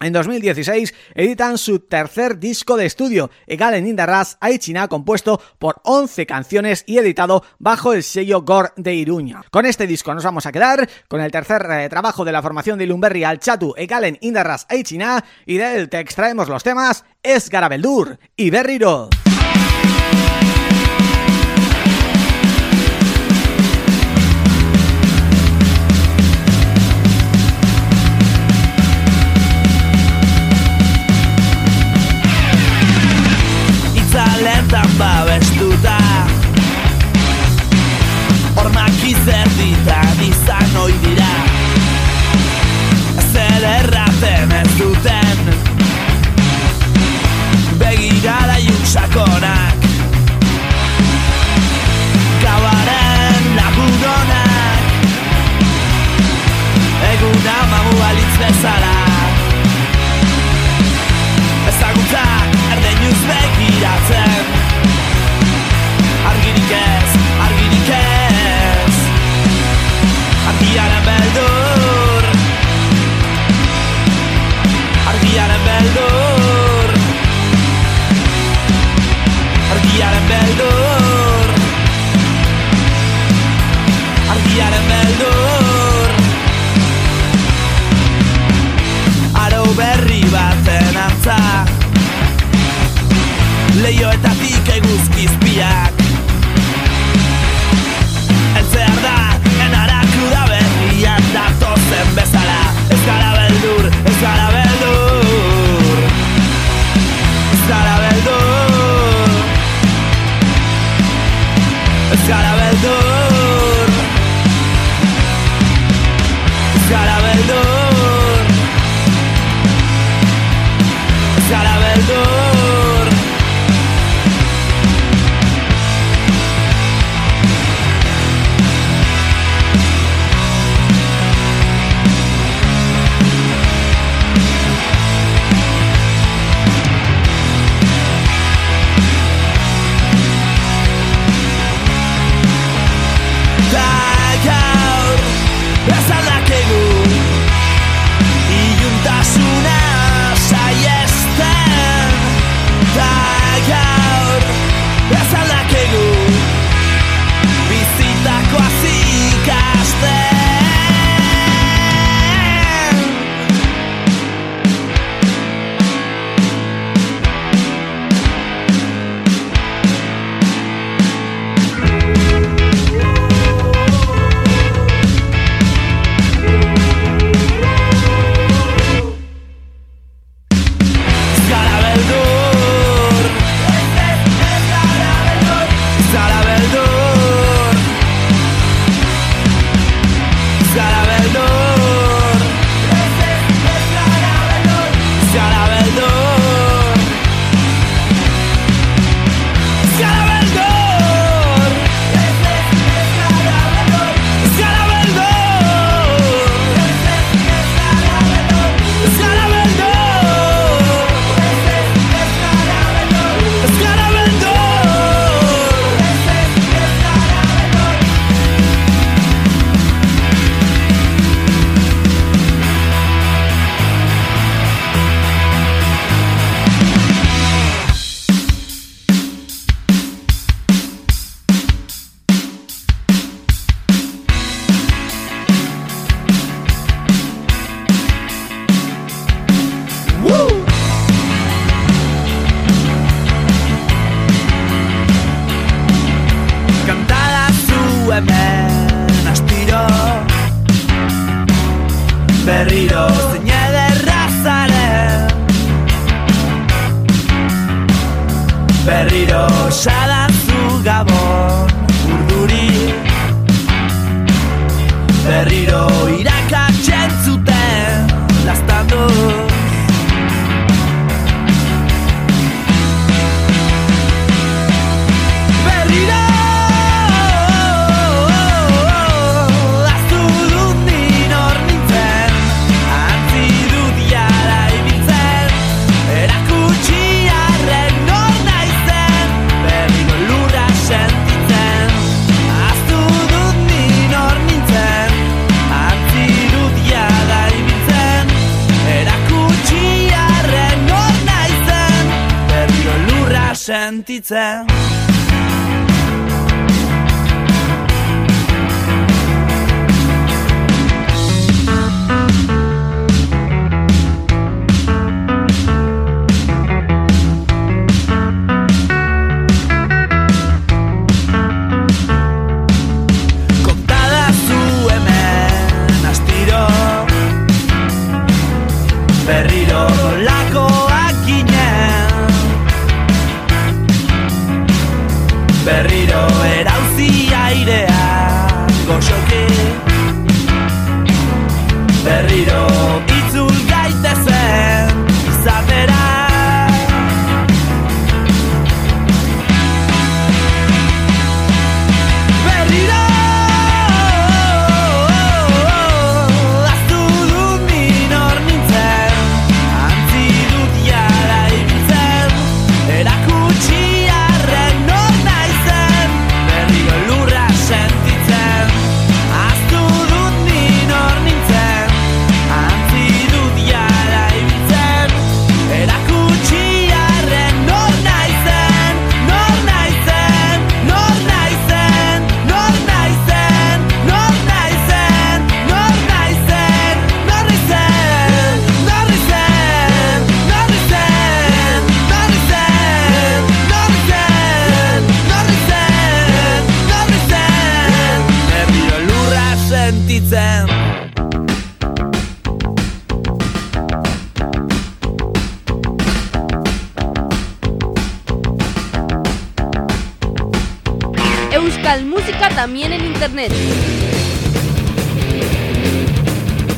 en 2016 editan su tercer disco de estudio, Egalen Indarraz Aichina, compuesto por 11 canciones y editado bajo el sello Gore de Iruña. Con este disco nos vamos a quedar con el tercer eh, trabajo de la formación de Lumberry al Chatu, Egalen Indarraz Aichina, y de él te extraemos los temas Es Garabeldur y Berriro.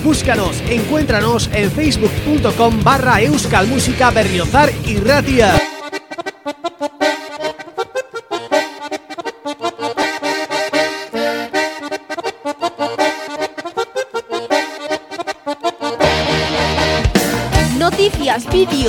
Búscanos, encuéntranos en facebook.com barra euskalmusica berriozar y ratia.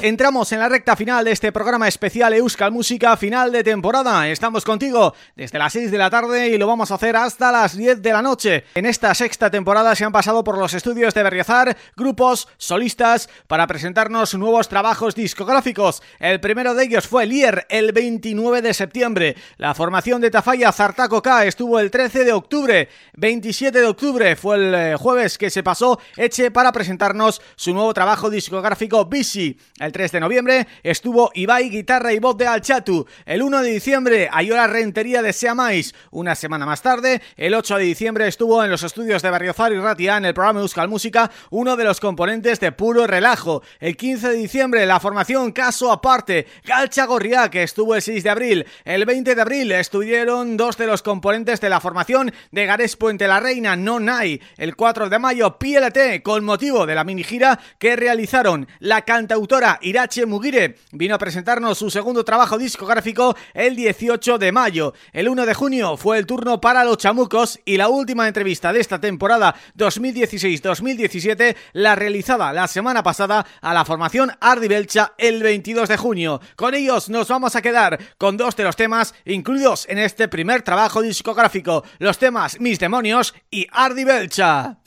Entramos en la recta final de este programa especial Euskal Música final de temporada. Estamos contigo desde las 6 de la tarde y lo vamos a hacer hasta las 10 de la noche. En esta sexta temporada se han pasado por los estudios de Berriozar grupos, solistas, para presentarnos nuevos trabajos discográficos. El primero de ellos fue Lier el 29 de septiembre. La formación de Tafalla Zartaco K estuvo el 13 de octubre. 27 de octubre fue el eh, jueves que se pasó Eche para presentarnos su nuevo trabajo discográfico Bici. El 3 de noviembre estuvo Ibai, guitarra y voz de Alchatu. El 1 de diciembre Ayola Rentería de Seamais. Una semana más tarde, el 8 de diciembre estuvo en los estudios de Berriozar y Ratia en el programa Euskal Música, uno de los componentes de Puro Relajo. El 15 de diciembre la formación Caso Aparte, Galcha Gorriá, que estuvo el 6 de abril. El 20 de abril estuvieron dos de los componentes de la formación de Gares Puente la Reina, No Nai. El 4 de mayo, PLT, con motivo de la mini gira que realizaron la cantautora Irache Mugire vino a presentarnos su segundo trabajo discográfico el 18 de mayo. El 1 de junio fue el turno para Los Chamucos y la última entrevista de esta temporada 2016-2017 la realizada la semana pasada a la formación Ardi Belcha el 22 de junio. Con ellos nos vamos a quedar con dos de los temas incluidos en este primer trabajo discográfico, los temas Mis Demonios y Ardi Belcha.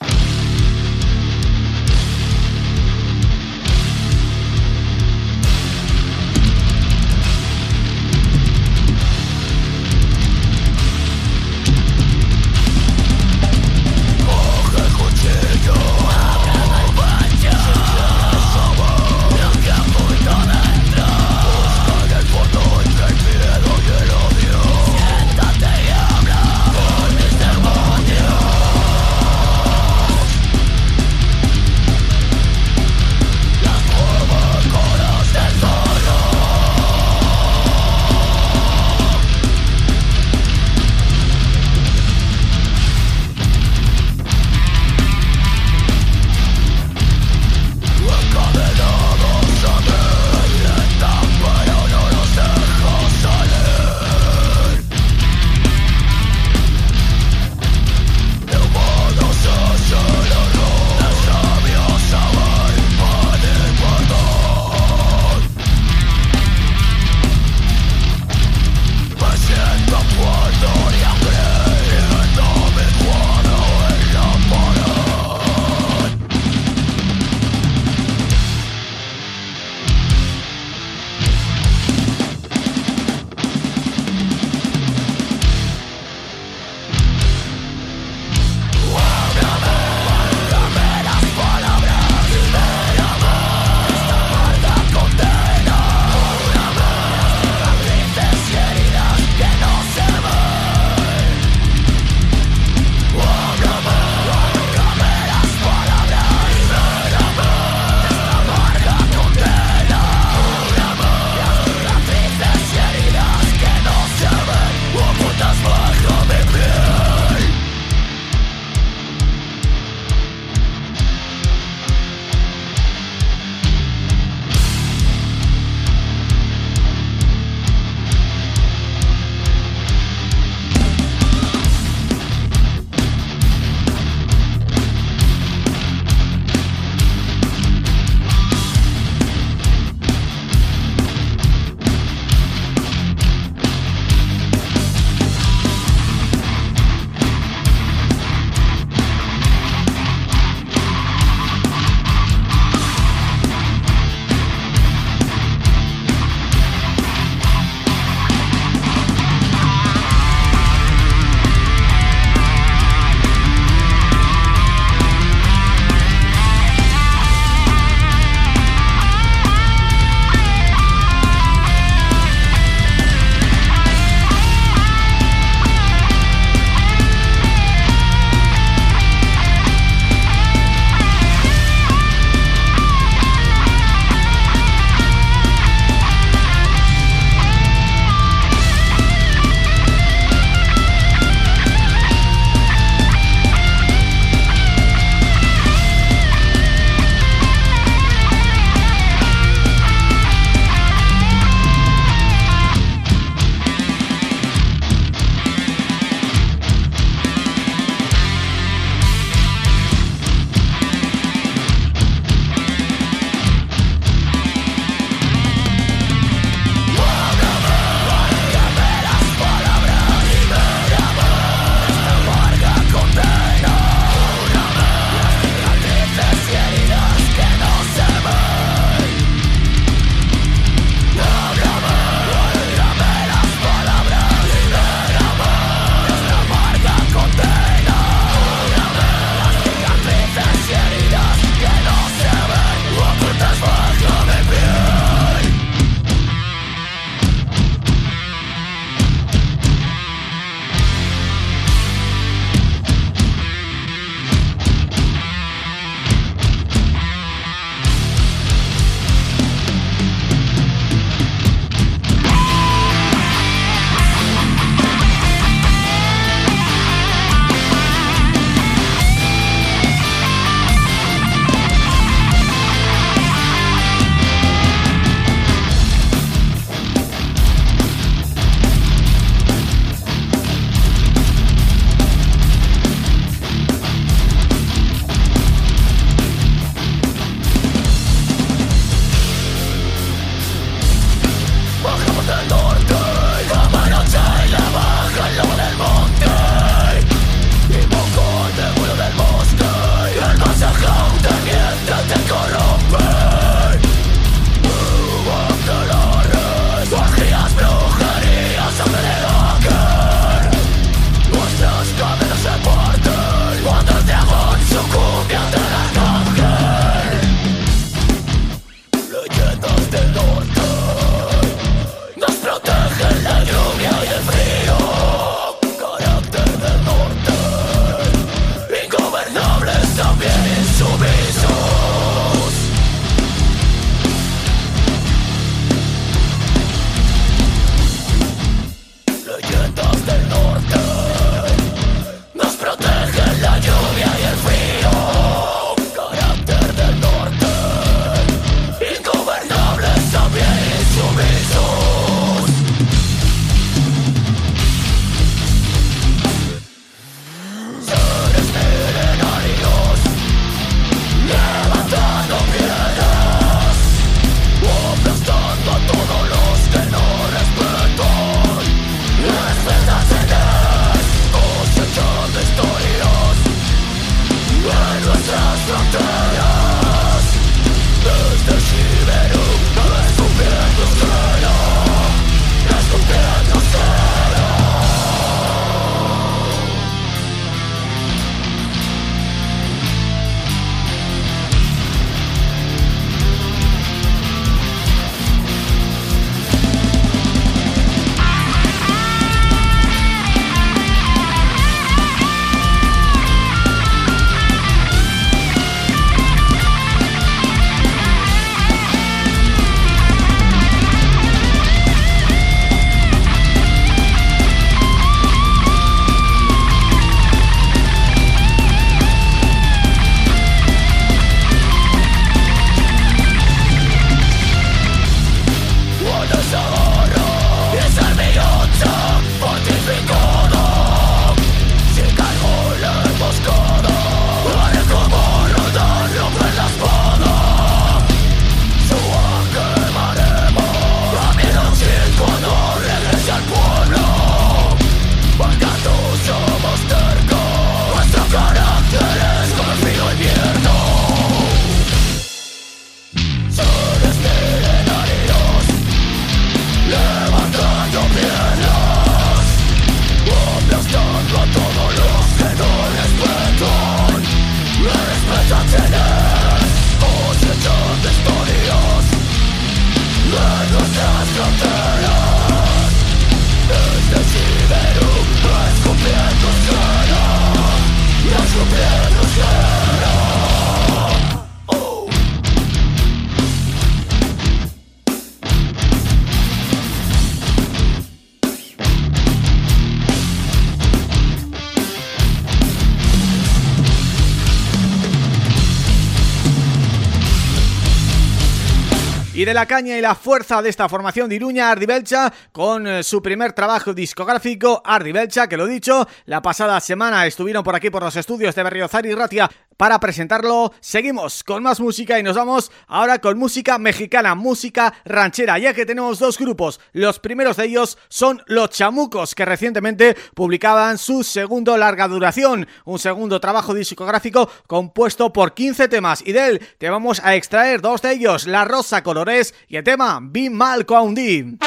De la caña y la fuerza de esta formación de Iruña, Ardi Belcha, con eh, su primer trabajo discográfico, Ardi Belcha, que lo dicho, la pasada semana estuvieron por aquí por los estudios de Berriozar y Ratia para presentarlo. Seguimos con más música y nos vamos ahora con música mexicana, música ranchera, ya que tenemos dos grupos. Los primeros de ellos son Los Chamucos, que recientemente publicaban su segundo larga duración, un segundo trabajo discográfico compuesto por 15 temas y de él te vamos a extraer dos de ellos, La Rosa Colores y el tema Be Mal Coundi.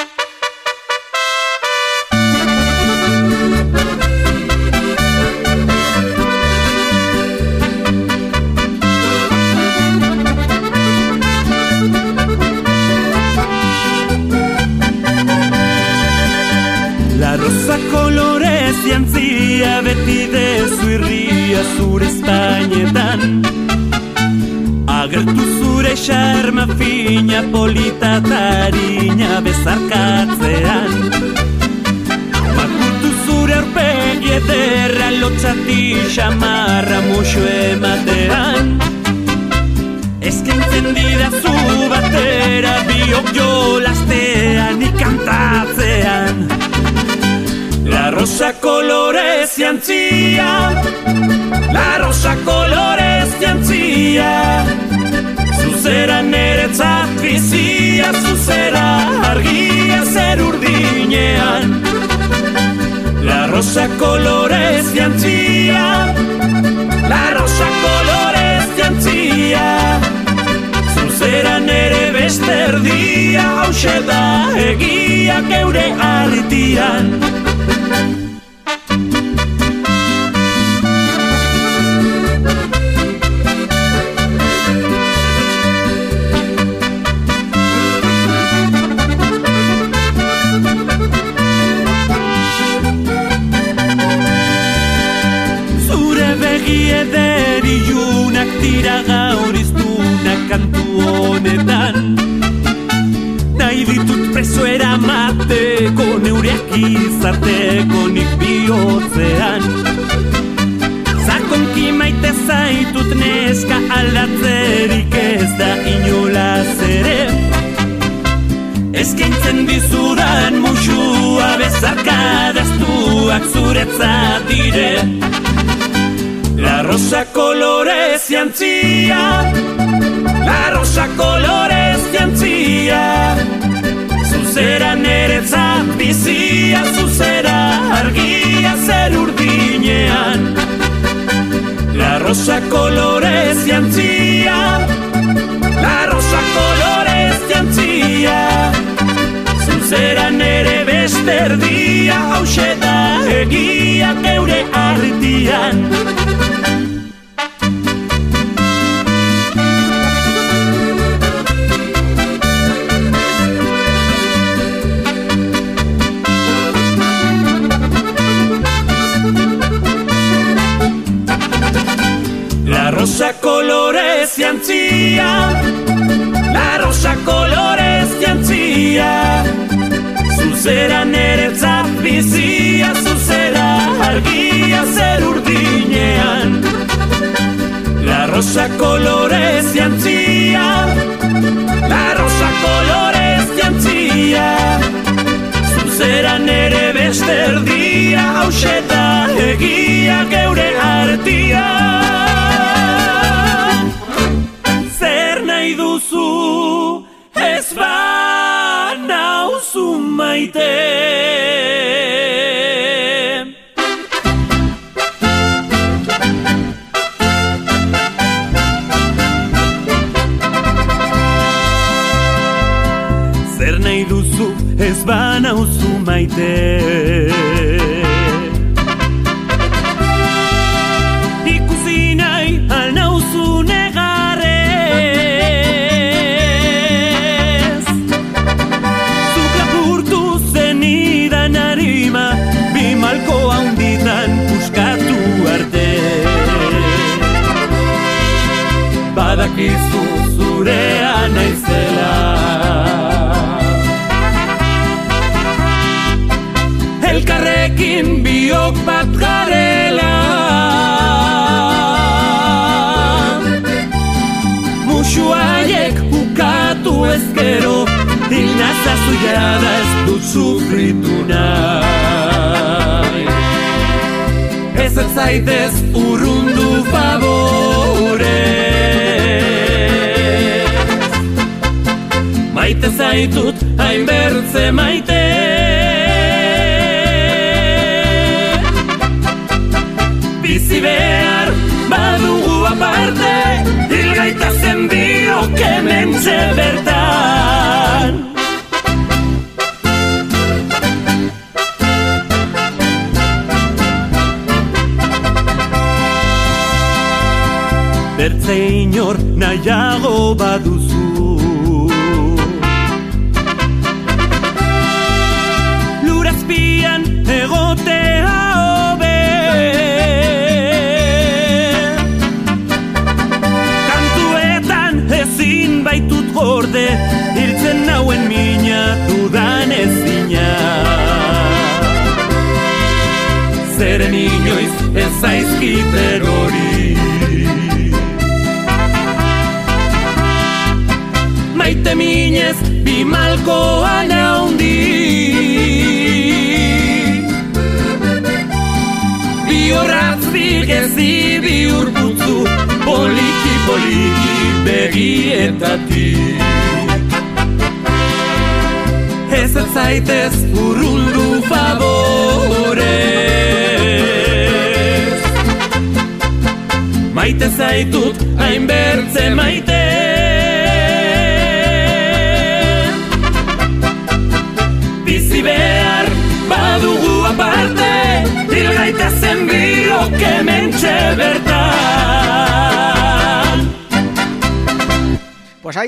Beti dezu irria zure espainetan Agertu zure xarma fina polita tarina bezarkatzean. Makurtu zure aurpegi ederra lotxati xamarra muxo ematean. Eskaintzen didazu batera biok jolastean ikantatzean La rosa colores jantzia La rosa colores jantzia Zuzera niretzat bizia Zuzera argia zer urdinean La rosa colores jantzia La rosa colores jantzia Zeran ere besterdia, hause da egia geure artian. Honetan. Nahi ditut preso eramateko neureak izarteko nik bihotzean. Zakonki maite zaitut neska aldatzerik ez da inolaz ere. Eskaintzen dizudan musua bezarkadaztuak zuretzat dire. La rosa colores jantzia La rosa colores jantzia Zuzera niretzat bizia Zuzera argia zer urdinean. La rosa colores jantzia La rosa colores jantzia Zuzera nere beste erdia Hauxe da egia geure arritian rosa colores jantzia La rosa colores jantzia Zuzera niretzat bizia Zuzera argia zer urdinean La rosa colores jantzia La rosa colores jantzia Zuzera nere beste erdia Hauxe da egia geure artia ez ba maite. Zer nahi duzu ez ba maite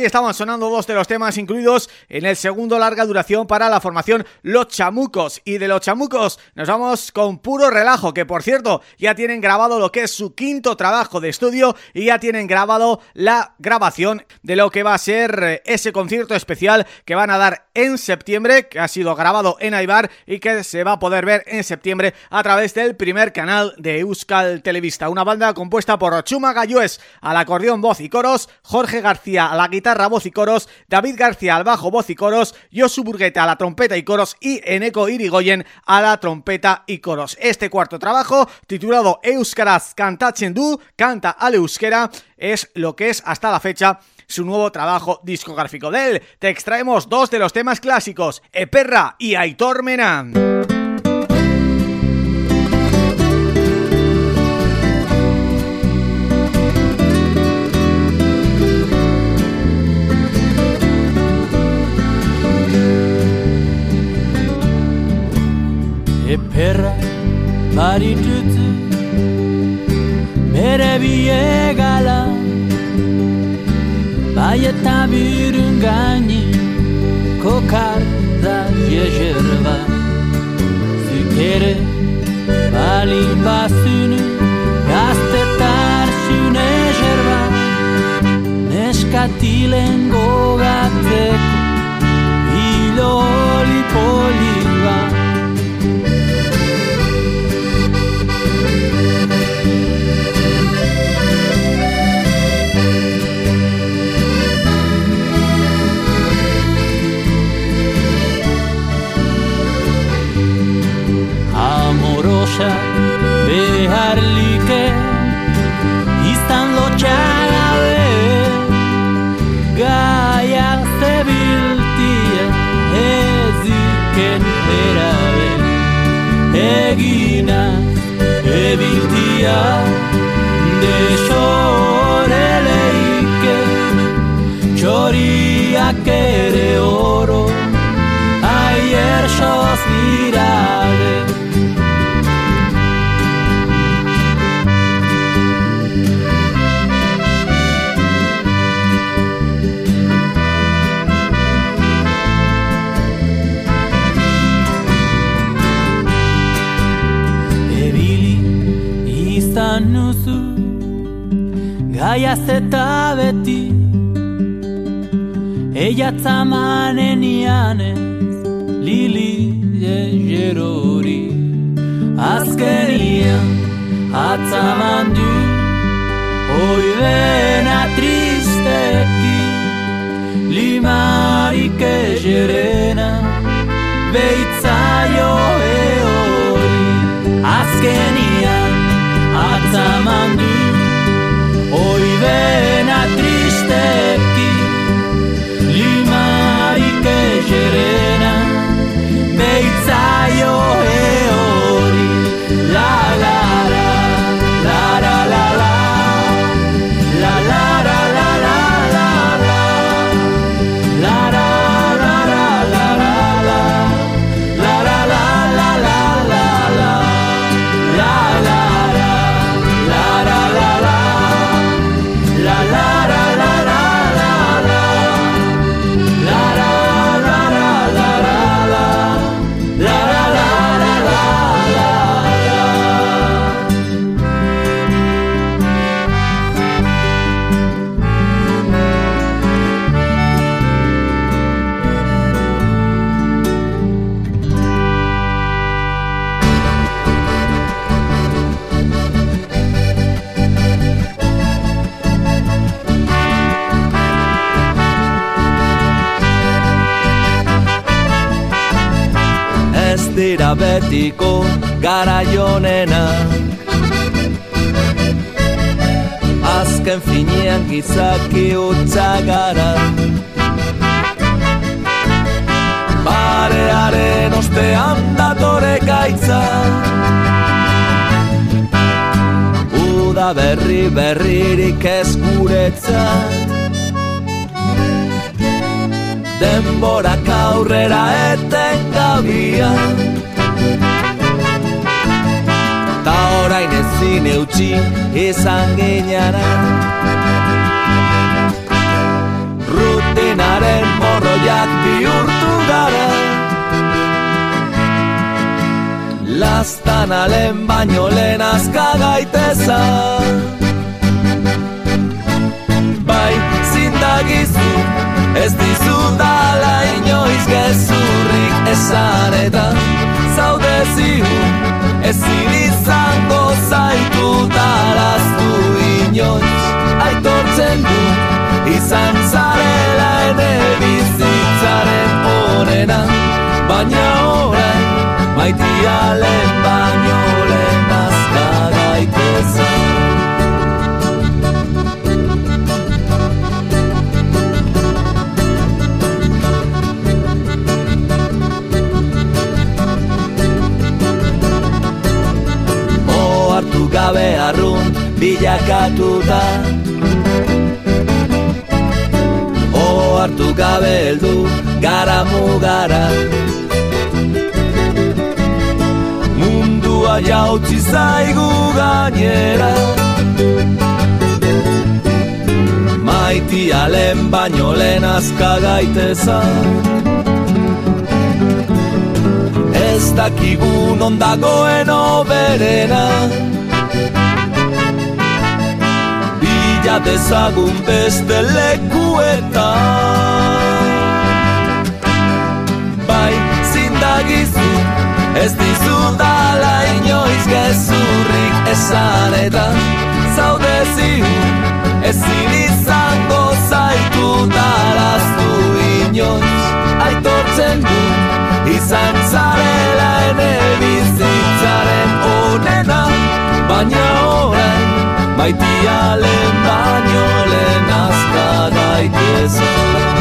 estaban sonando dos de los temas incluidos en el segundo larga duración para la formación Los Chamucos. Y de Los Chamucos nos vamos con puro relajo, que por cierto ya tienen grabado lo que es su quinto trabajo de estudio y ya tienen grabado la grabación de lo que va a ser eh, ese concierto especial que van a dar en septiembre, que ha sido grabado en Aibar y que se va a poder ver en septiembre a través del primer canal de Euskal Televista. Una banda compuesta por Chuma Gallues al acordeón, voz y coros, Jorge García a la guitarra, voz y coros, David García al bajo, voz y coros, Josu Burgueta a la trompeta y coros y Eneko Irigoyen a la trompeta y coros. Este cuarto trabajo, titulado Euskaraz Kantatzen du, canta al euskera, es lo que es hasta la fecha su nuevo trabajo discográfico de él. Te extraemos dos de los temas clásicos, Eperra y Aitor Menan. eperra baritut bere biegala bai eta birun gaini kokar da jezerba zikere bali bazunu gaztetar zune jerba neskatilen gogatzeko hilo poli egina ebiltia desoreleike txoriak ere oro aier soz dirade Baiaz eta beti Ella tamanen ianez Lili egerori Azkenian atzaman du Hoi dena tristeki Limarik egerena Beitzaio eori. Azkenian atzaman du betiko garaionena Azken finean gizaki utza gara Barearen ostean datore gaitza. Uda berri berririk ez denborak aurrera eten gabia ezin eutxi izan ginara Rutinaren morroiak bihurtu gara Lastan alen baino lehen azka gaiteza. Bai, zindagizu Ez dizudala inoiz gezurrik esan eta Zaude ziur ezin izango zaitu dalaztu inoiz. Aitortzen du izan zarela ene bizitzaren onena. Baina orain maitialen baino gabe arrun bilakatuta. O hartu gabe heldu gara mugara. Mundua jautzi zaigu gainera. Maitialen baino lehen azka gaitezan ez dakigun ondagoen oberena Bila dezagun beste lekuetan Bai, zindagizu, ez dizudala inoiz gezurrik esan eta Zaude ziur, ezin izango zaitu dalaztu inoiz Aitortzen du, izan zarela ene bizitzaren onena. Baina orain Maitia lehen baino lehen azka daitezen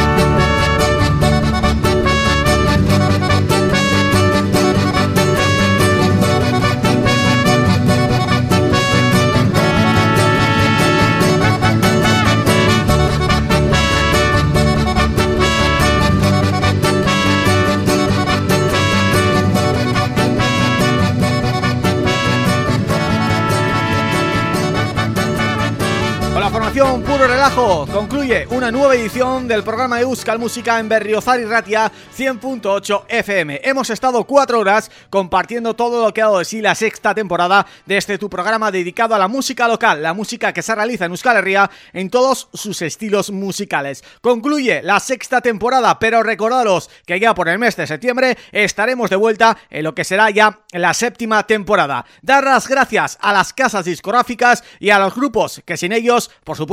puro relajo, concluye una nueva edición del programa de Euskal Música en Berriozar y Ratia 100.8 FM. Hemos estado cuatro horas compartiendo todo lo que ha dado de sí la sexta temporada de este tu programa dedicado a la música local, la música que se realiza en Euskal Herria en todos sus estilos musicales. Concluye la sexta temporada, pero recordaros que ya por el mes de septiembre estaremos de vuelta en lo que será ya la séptima temporada. Dar las gracias a las casas discográficas y a los grupos que sin ellos, por supuesto,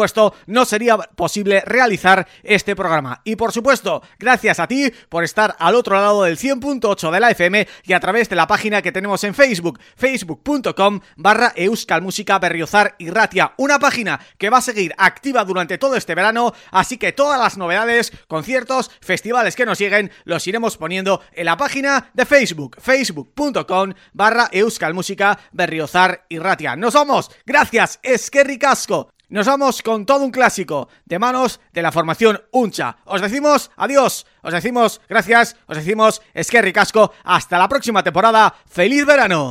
no sería posible realizar este programa. Y por supuesto, gracias a ti por estar al otro lado del 100.8 de la FM y a través de la página que tenemos en Facebook, facebook.com barra euskalmusica berriozar y ratia. Una página que va a seguir activa durante todo este verano, así que todas las novedades, conciertos, festivales que nos lleguen, los iremos poniendo en la página de Facebook, facebook.com barra euskalmusica berriozar y ratia. Nos vamos, gracias, es que ricasco. Nos vamos con todo un clásico de manos de la formación Uncha. Os decimos adiós, os decimos gracias, os decimos esquerri casco. Hasta la próxima temporada. ¡Feliz verano!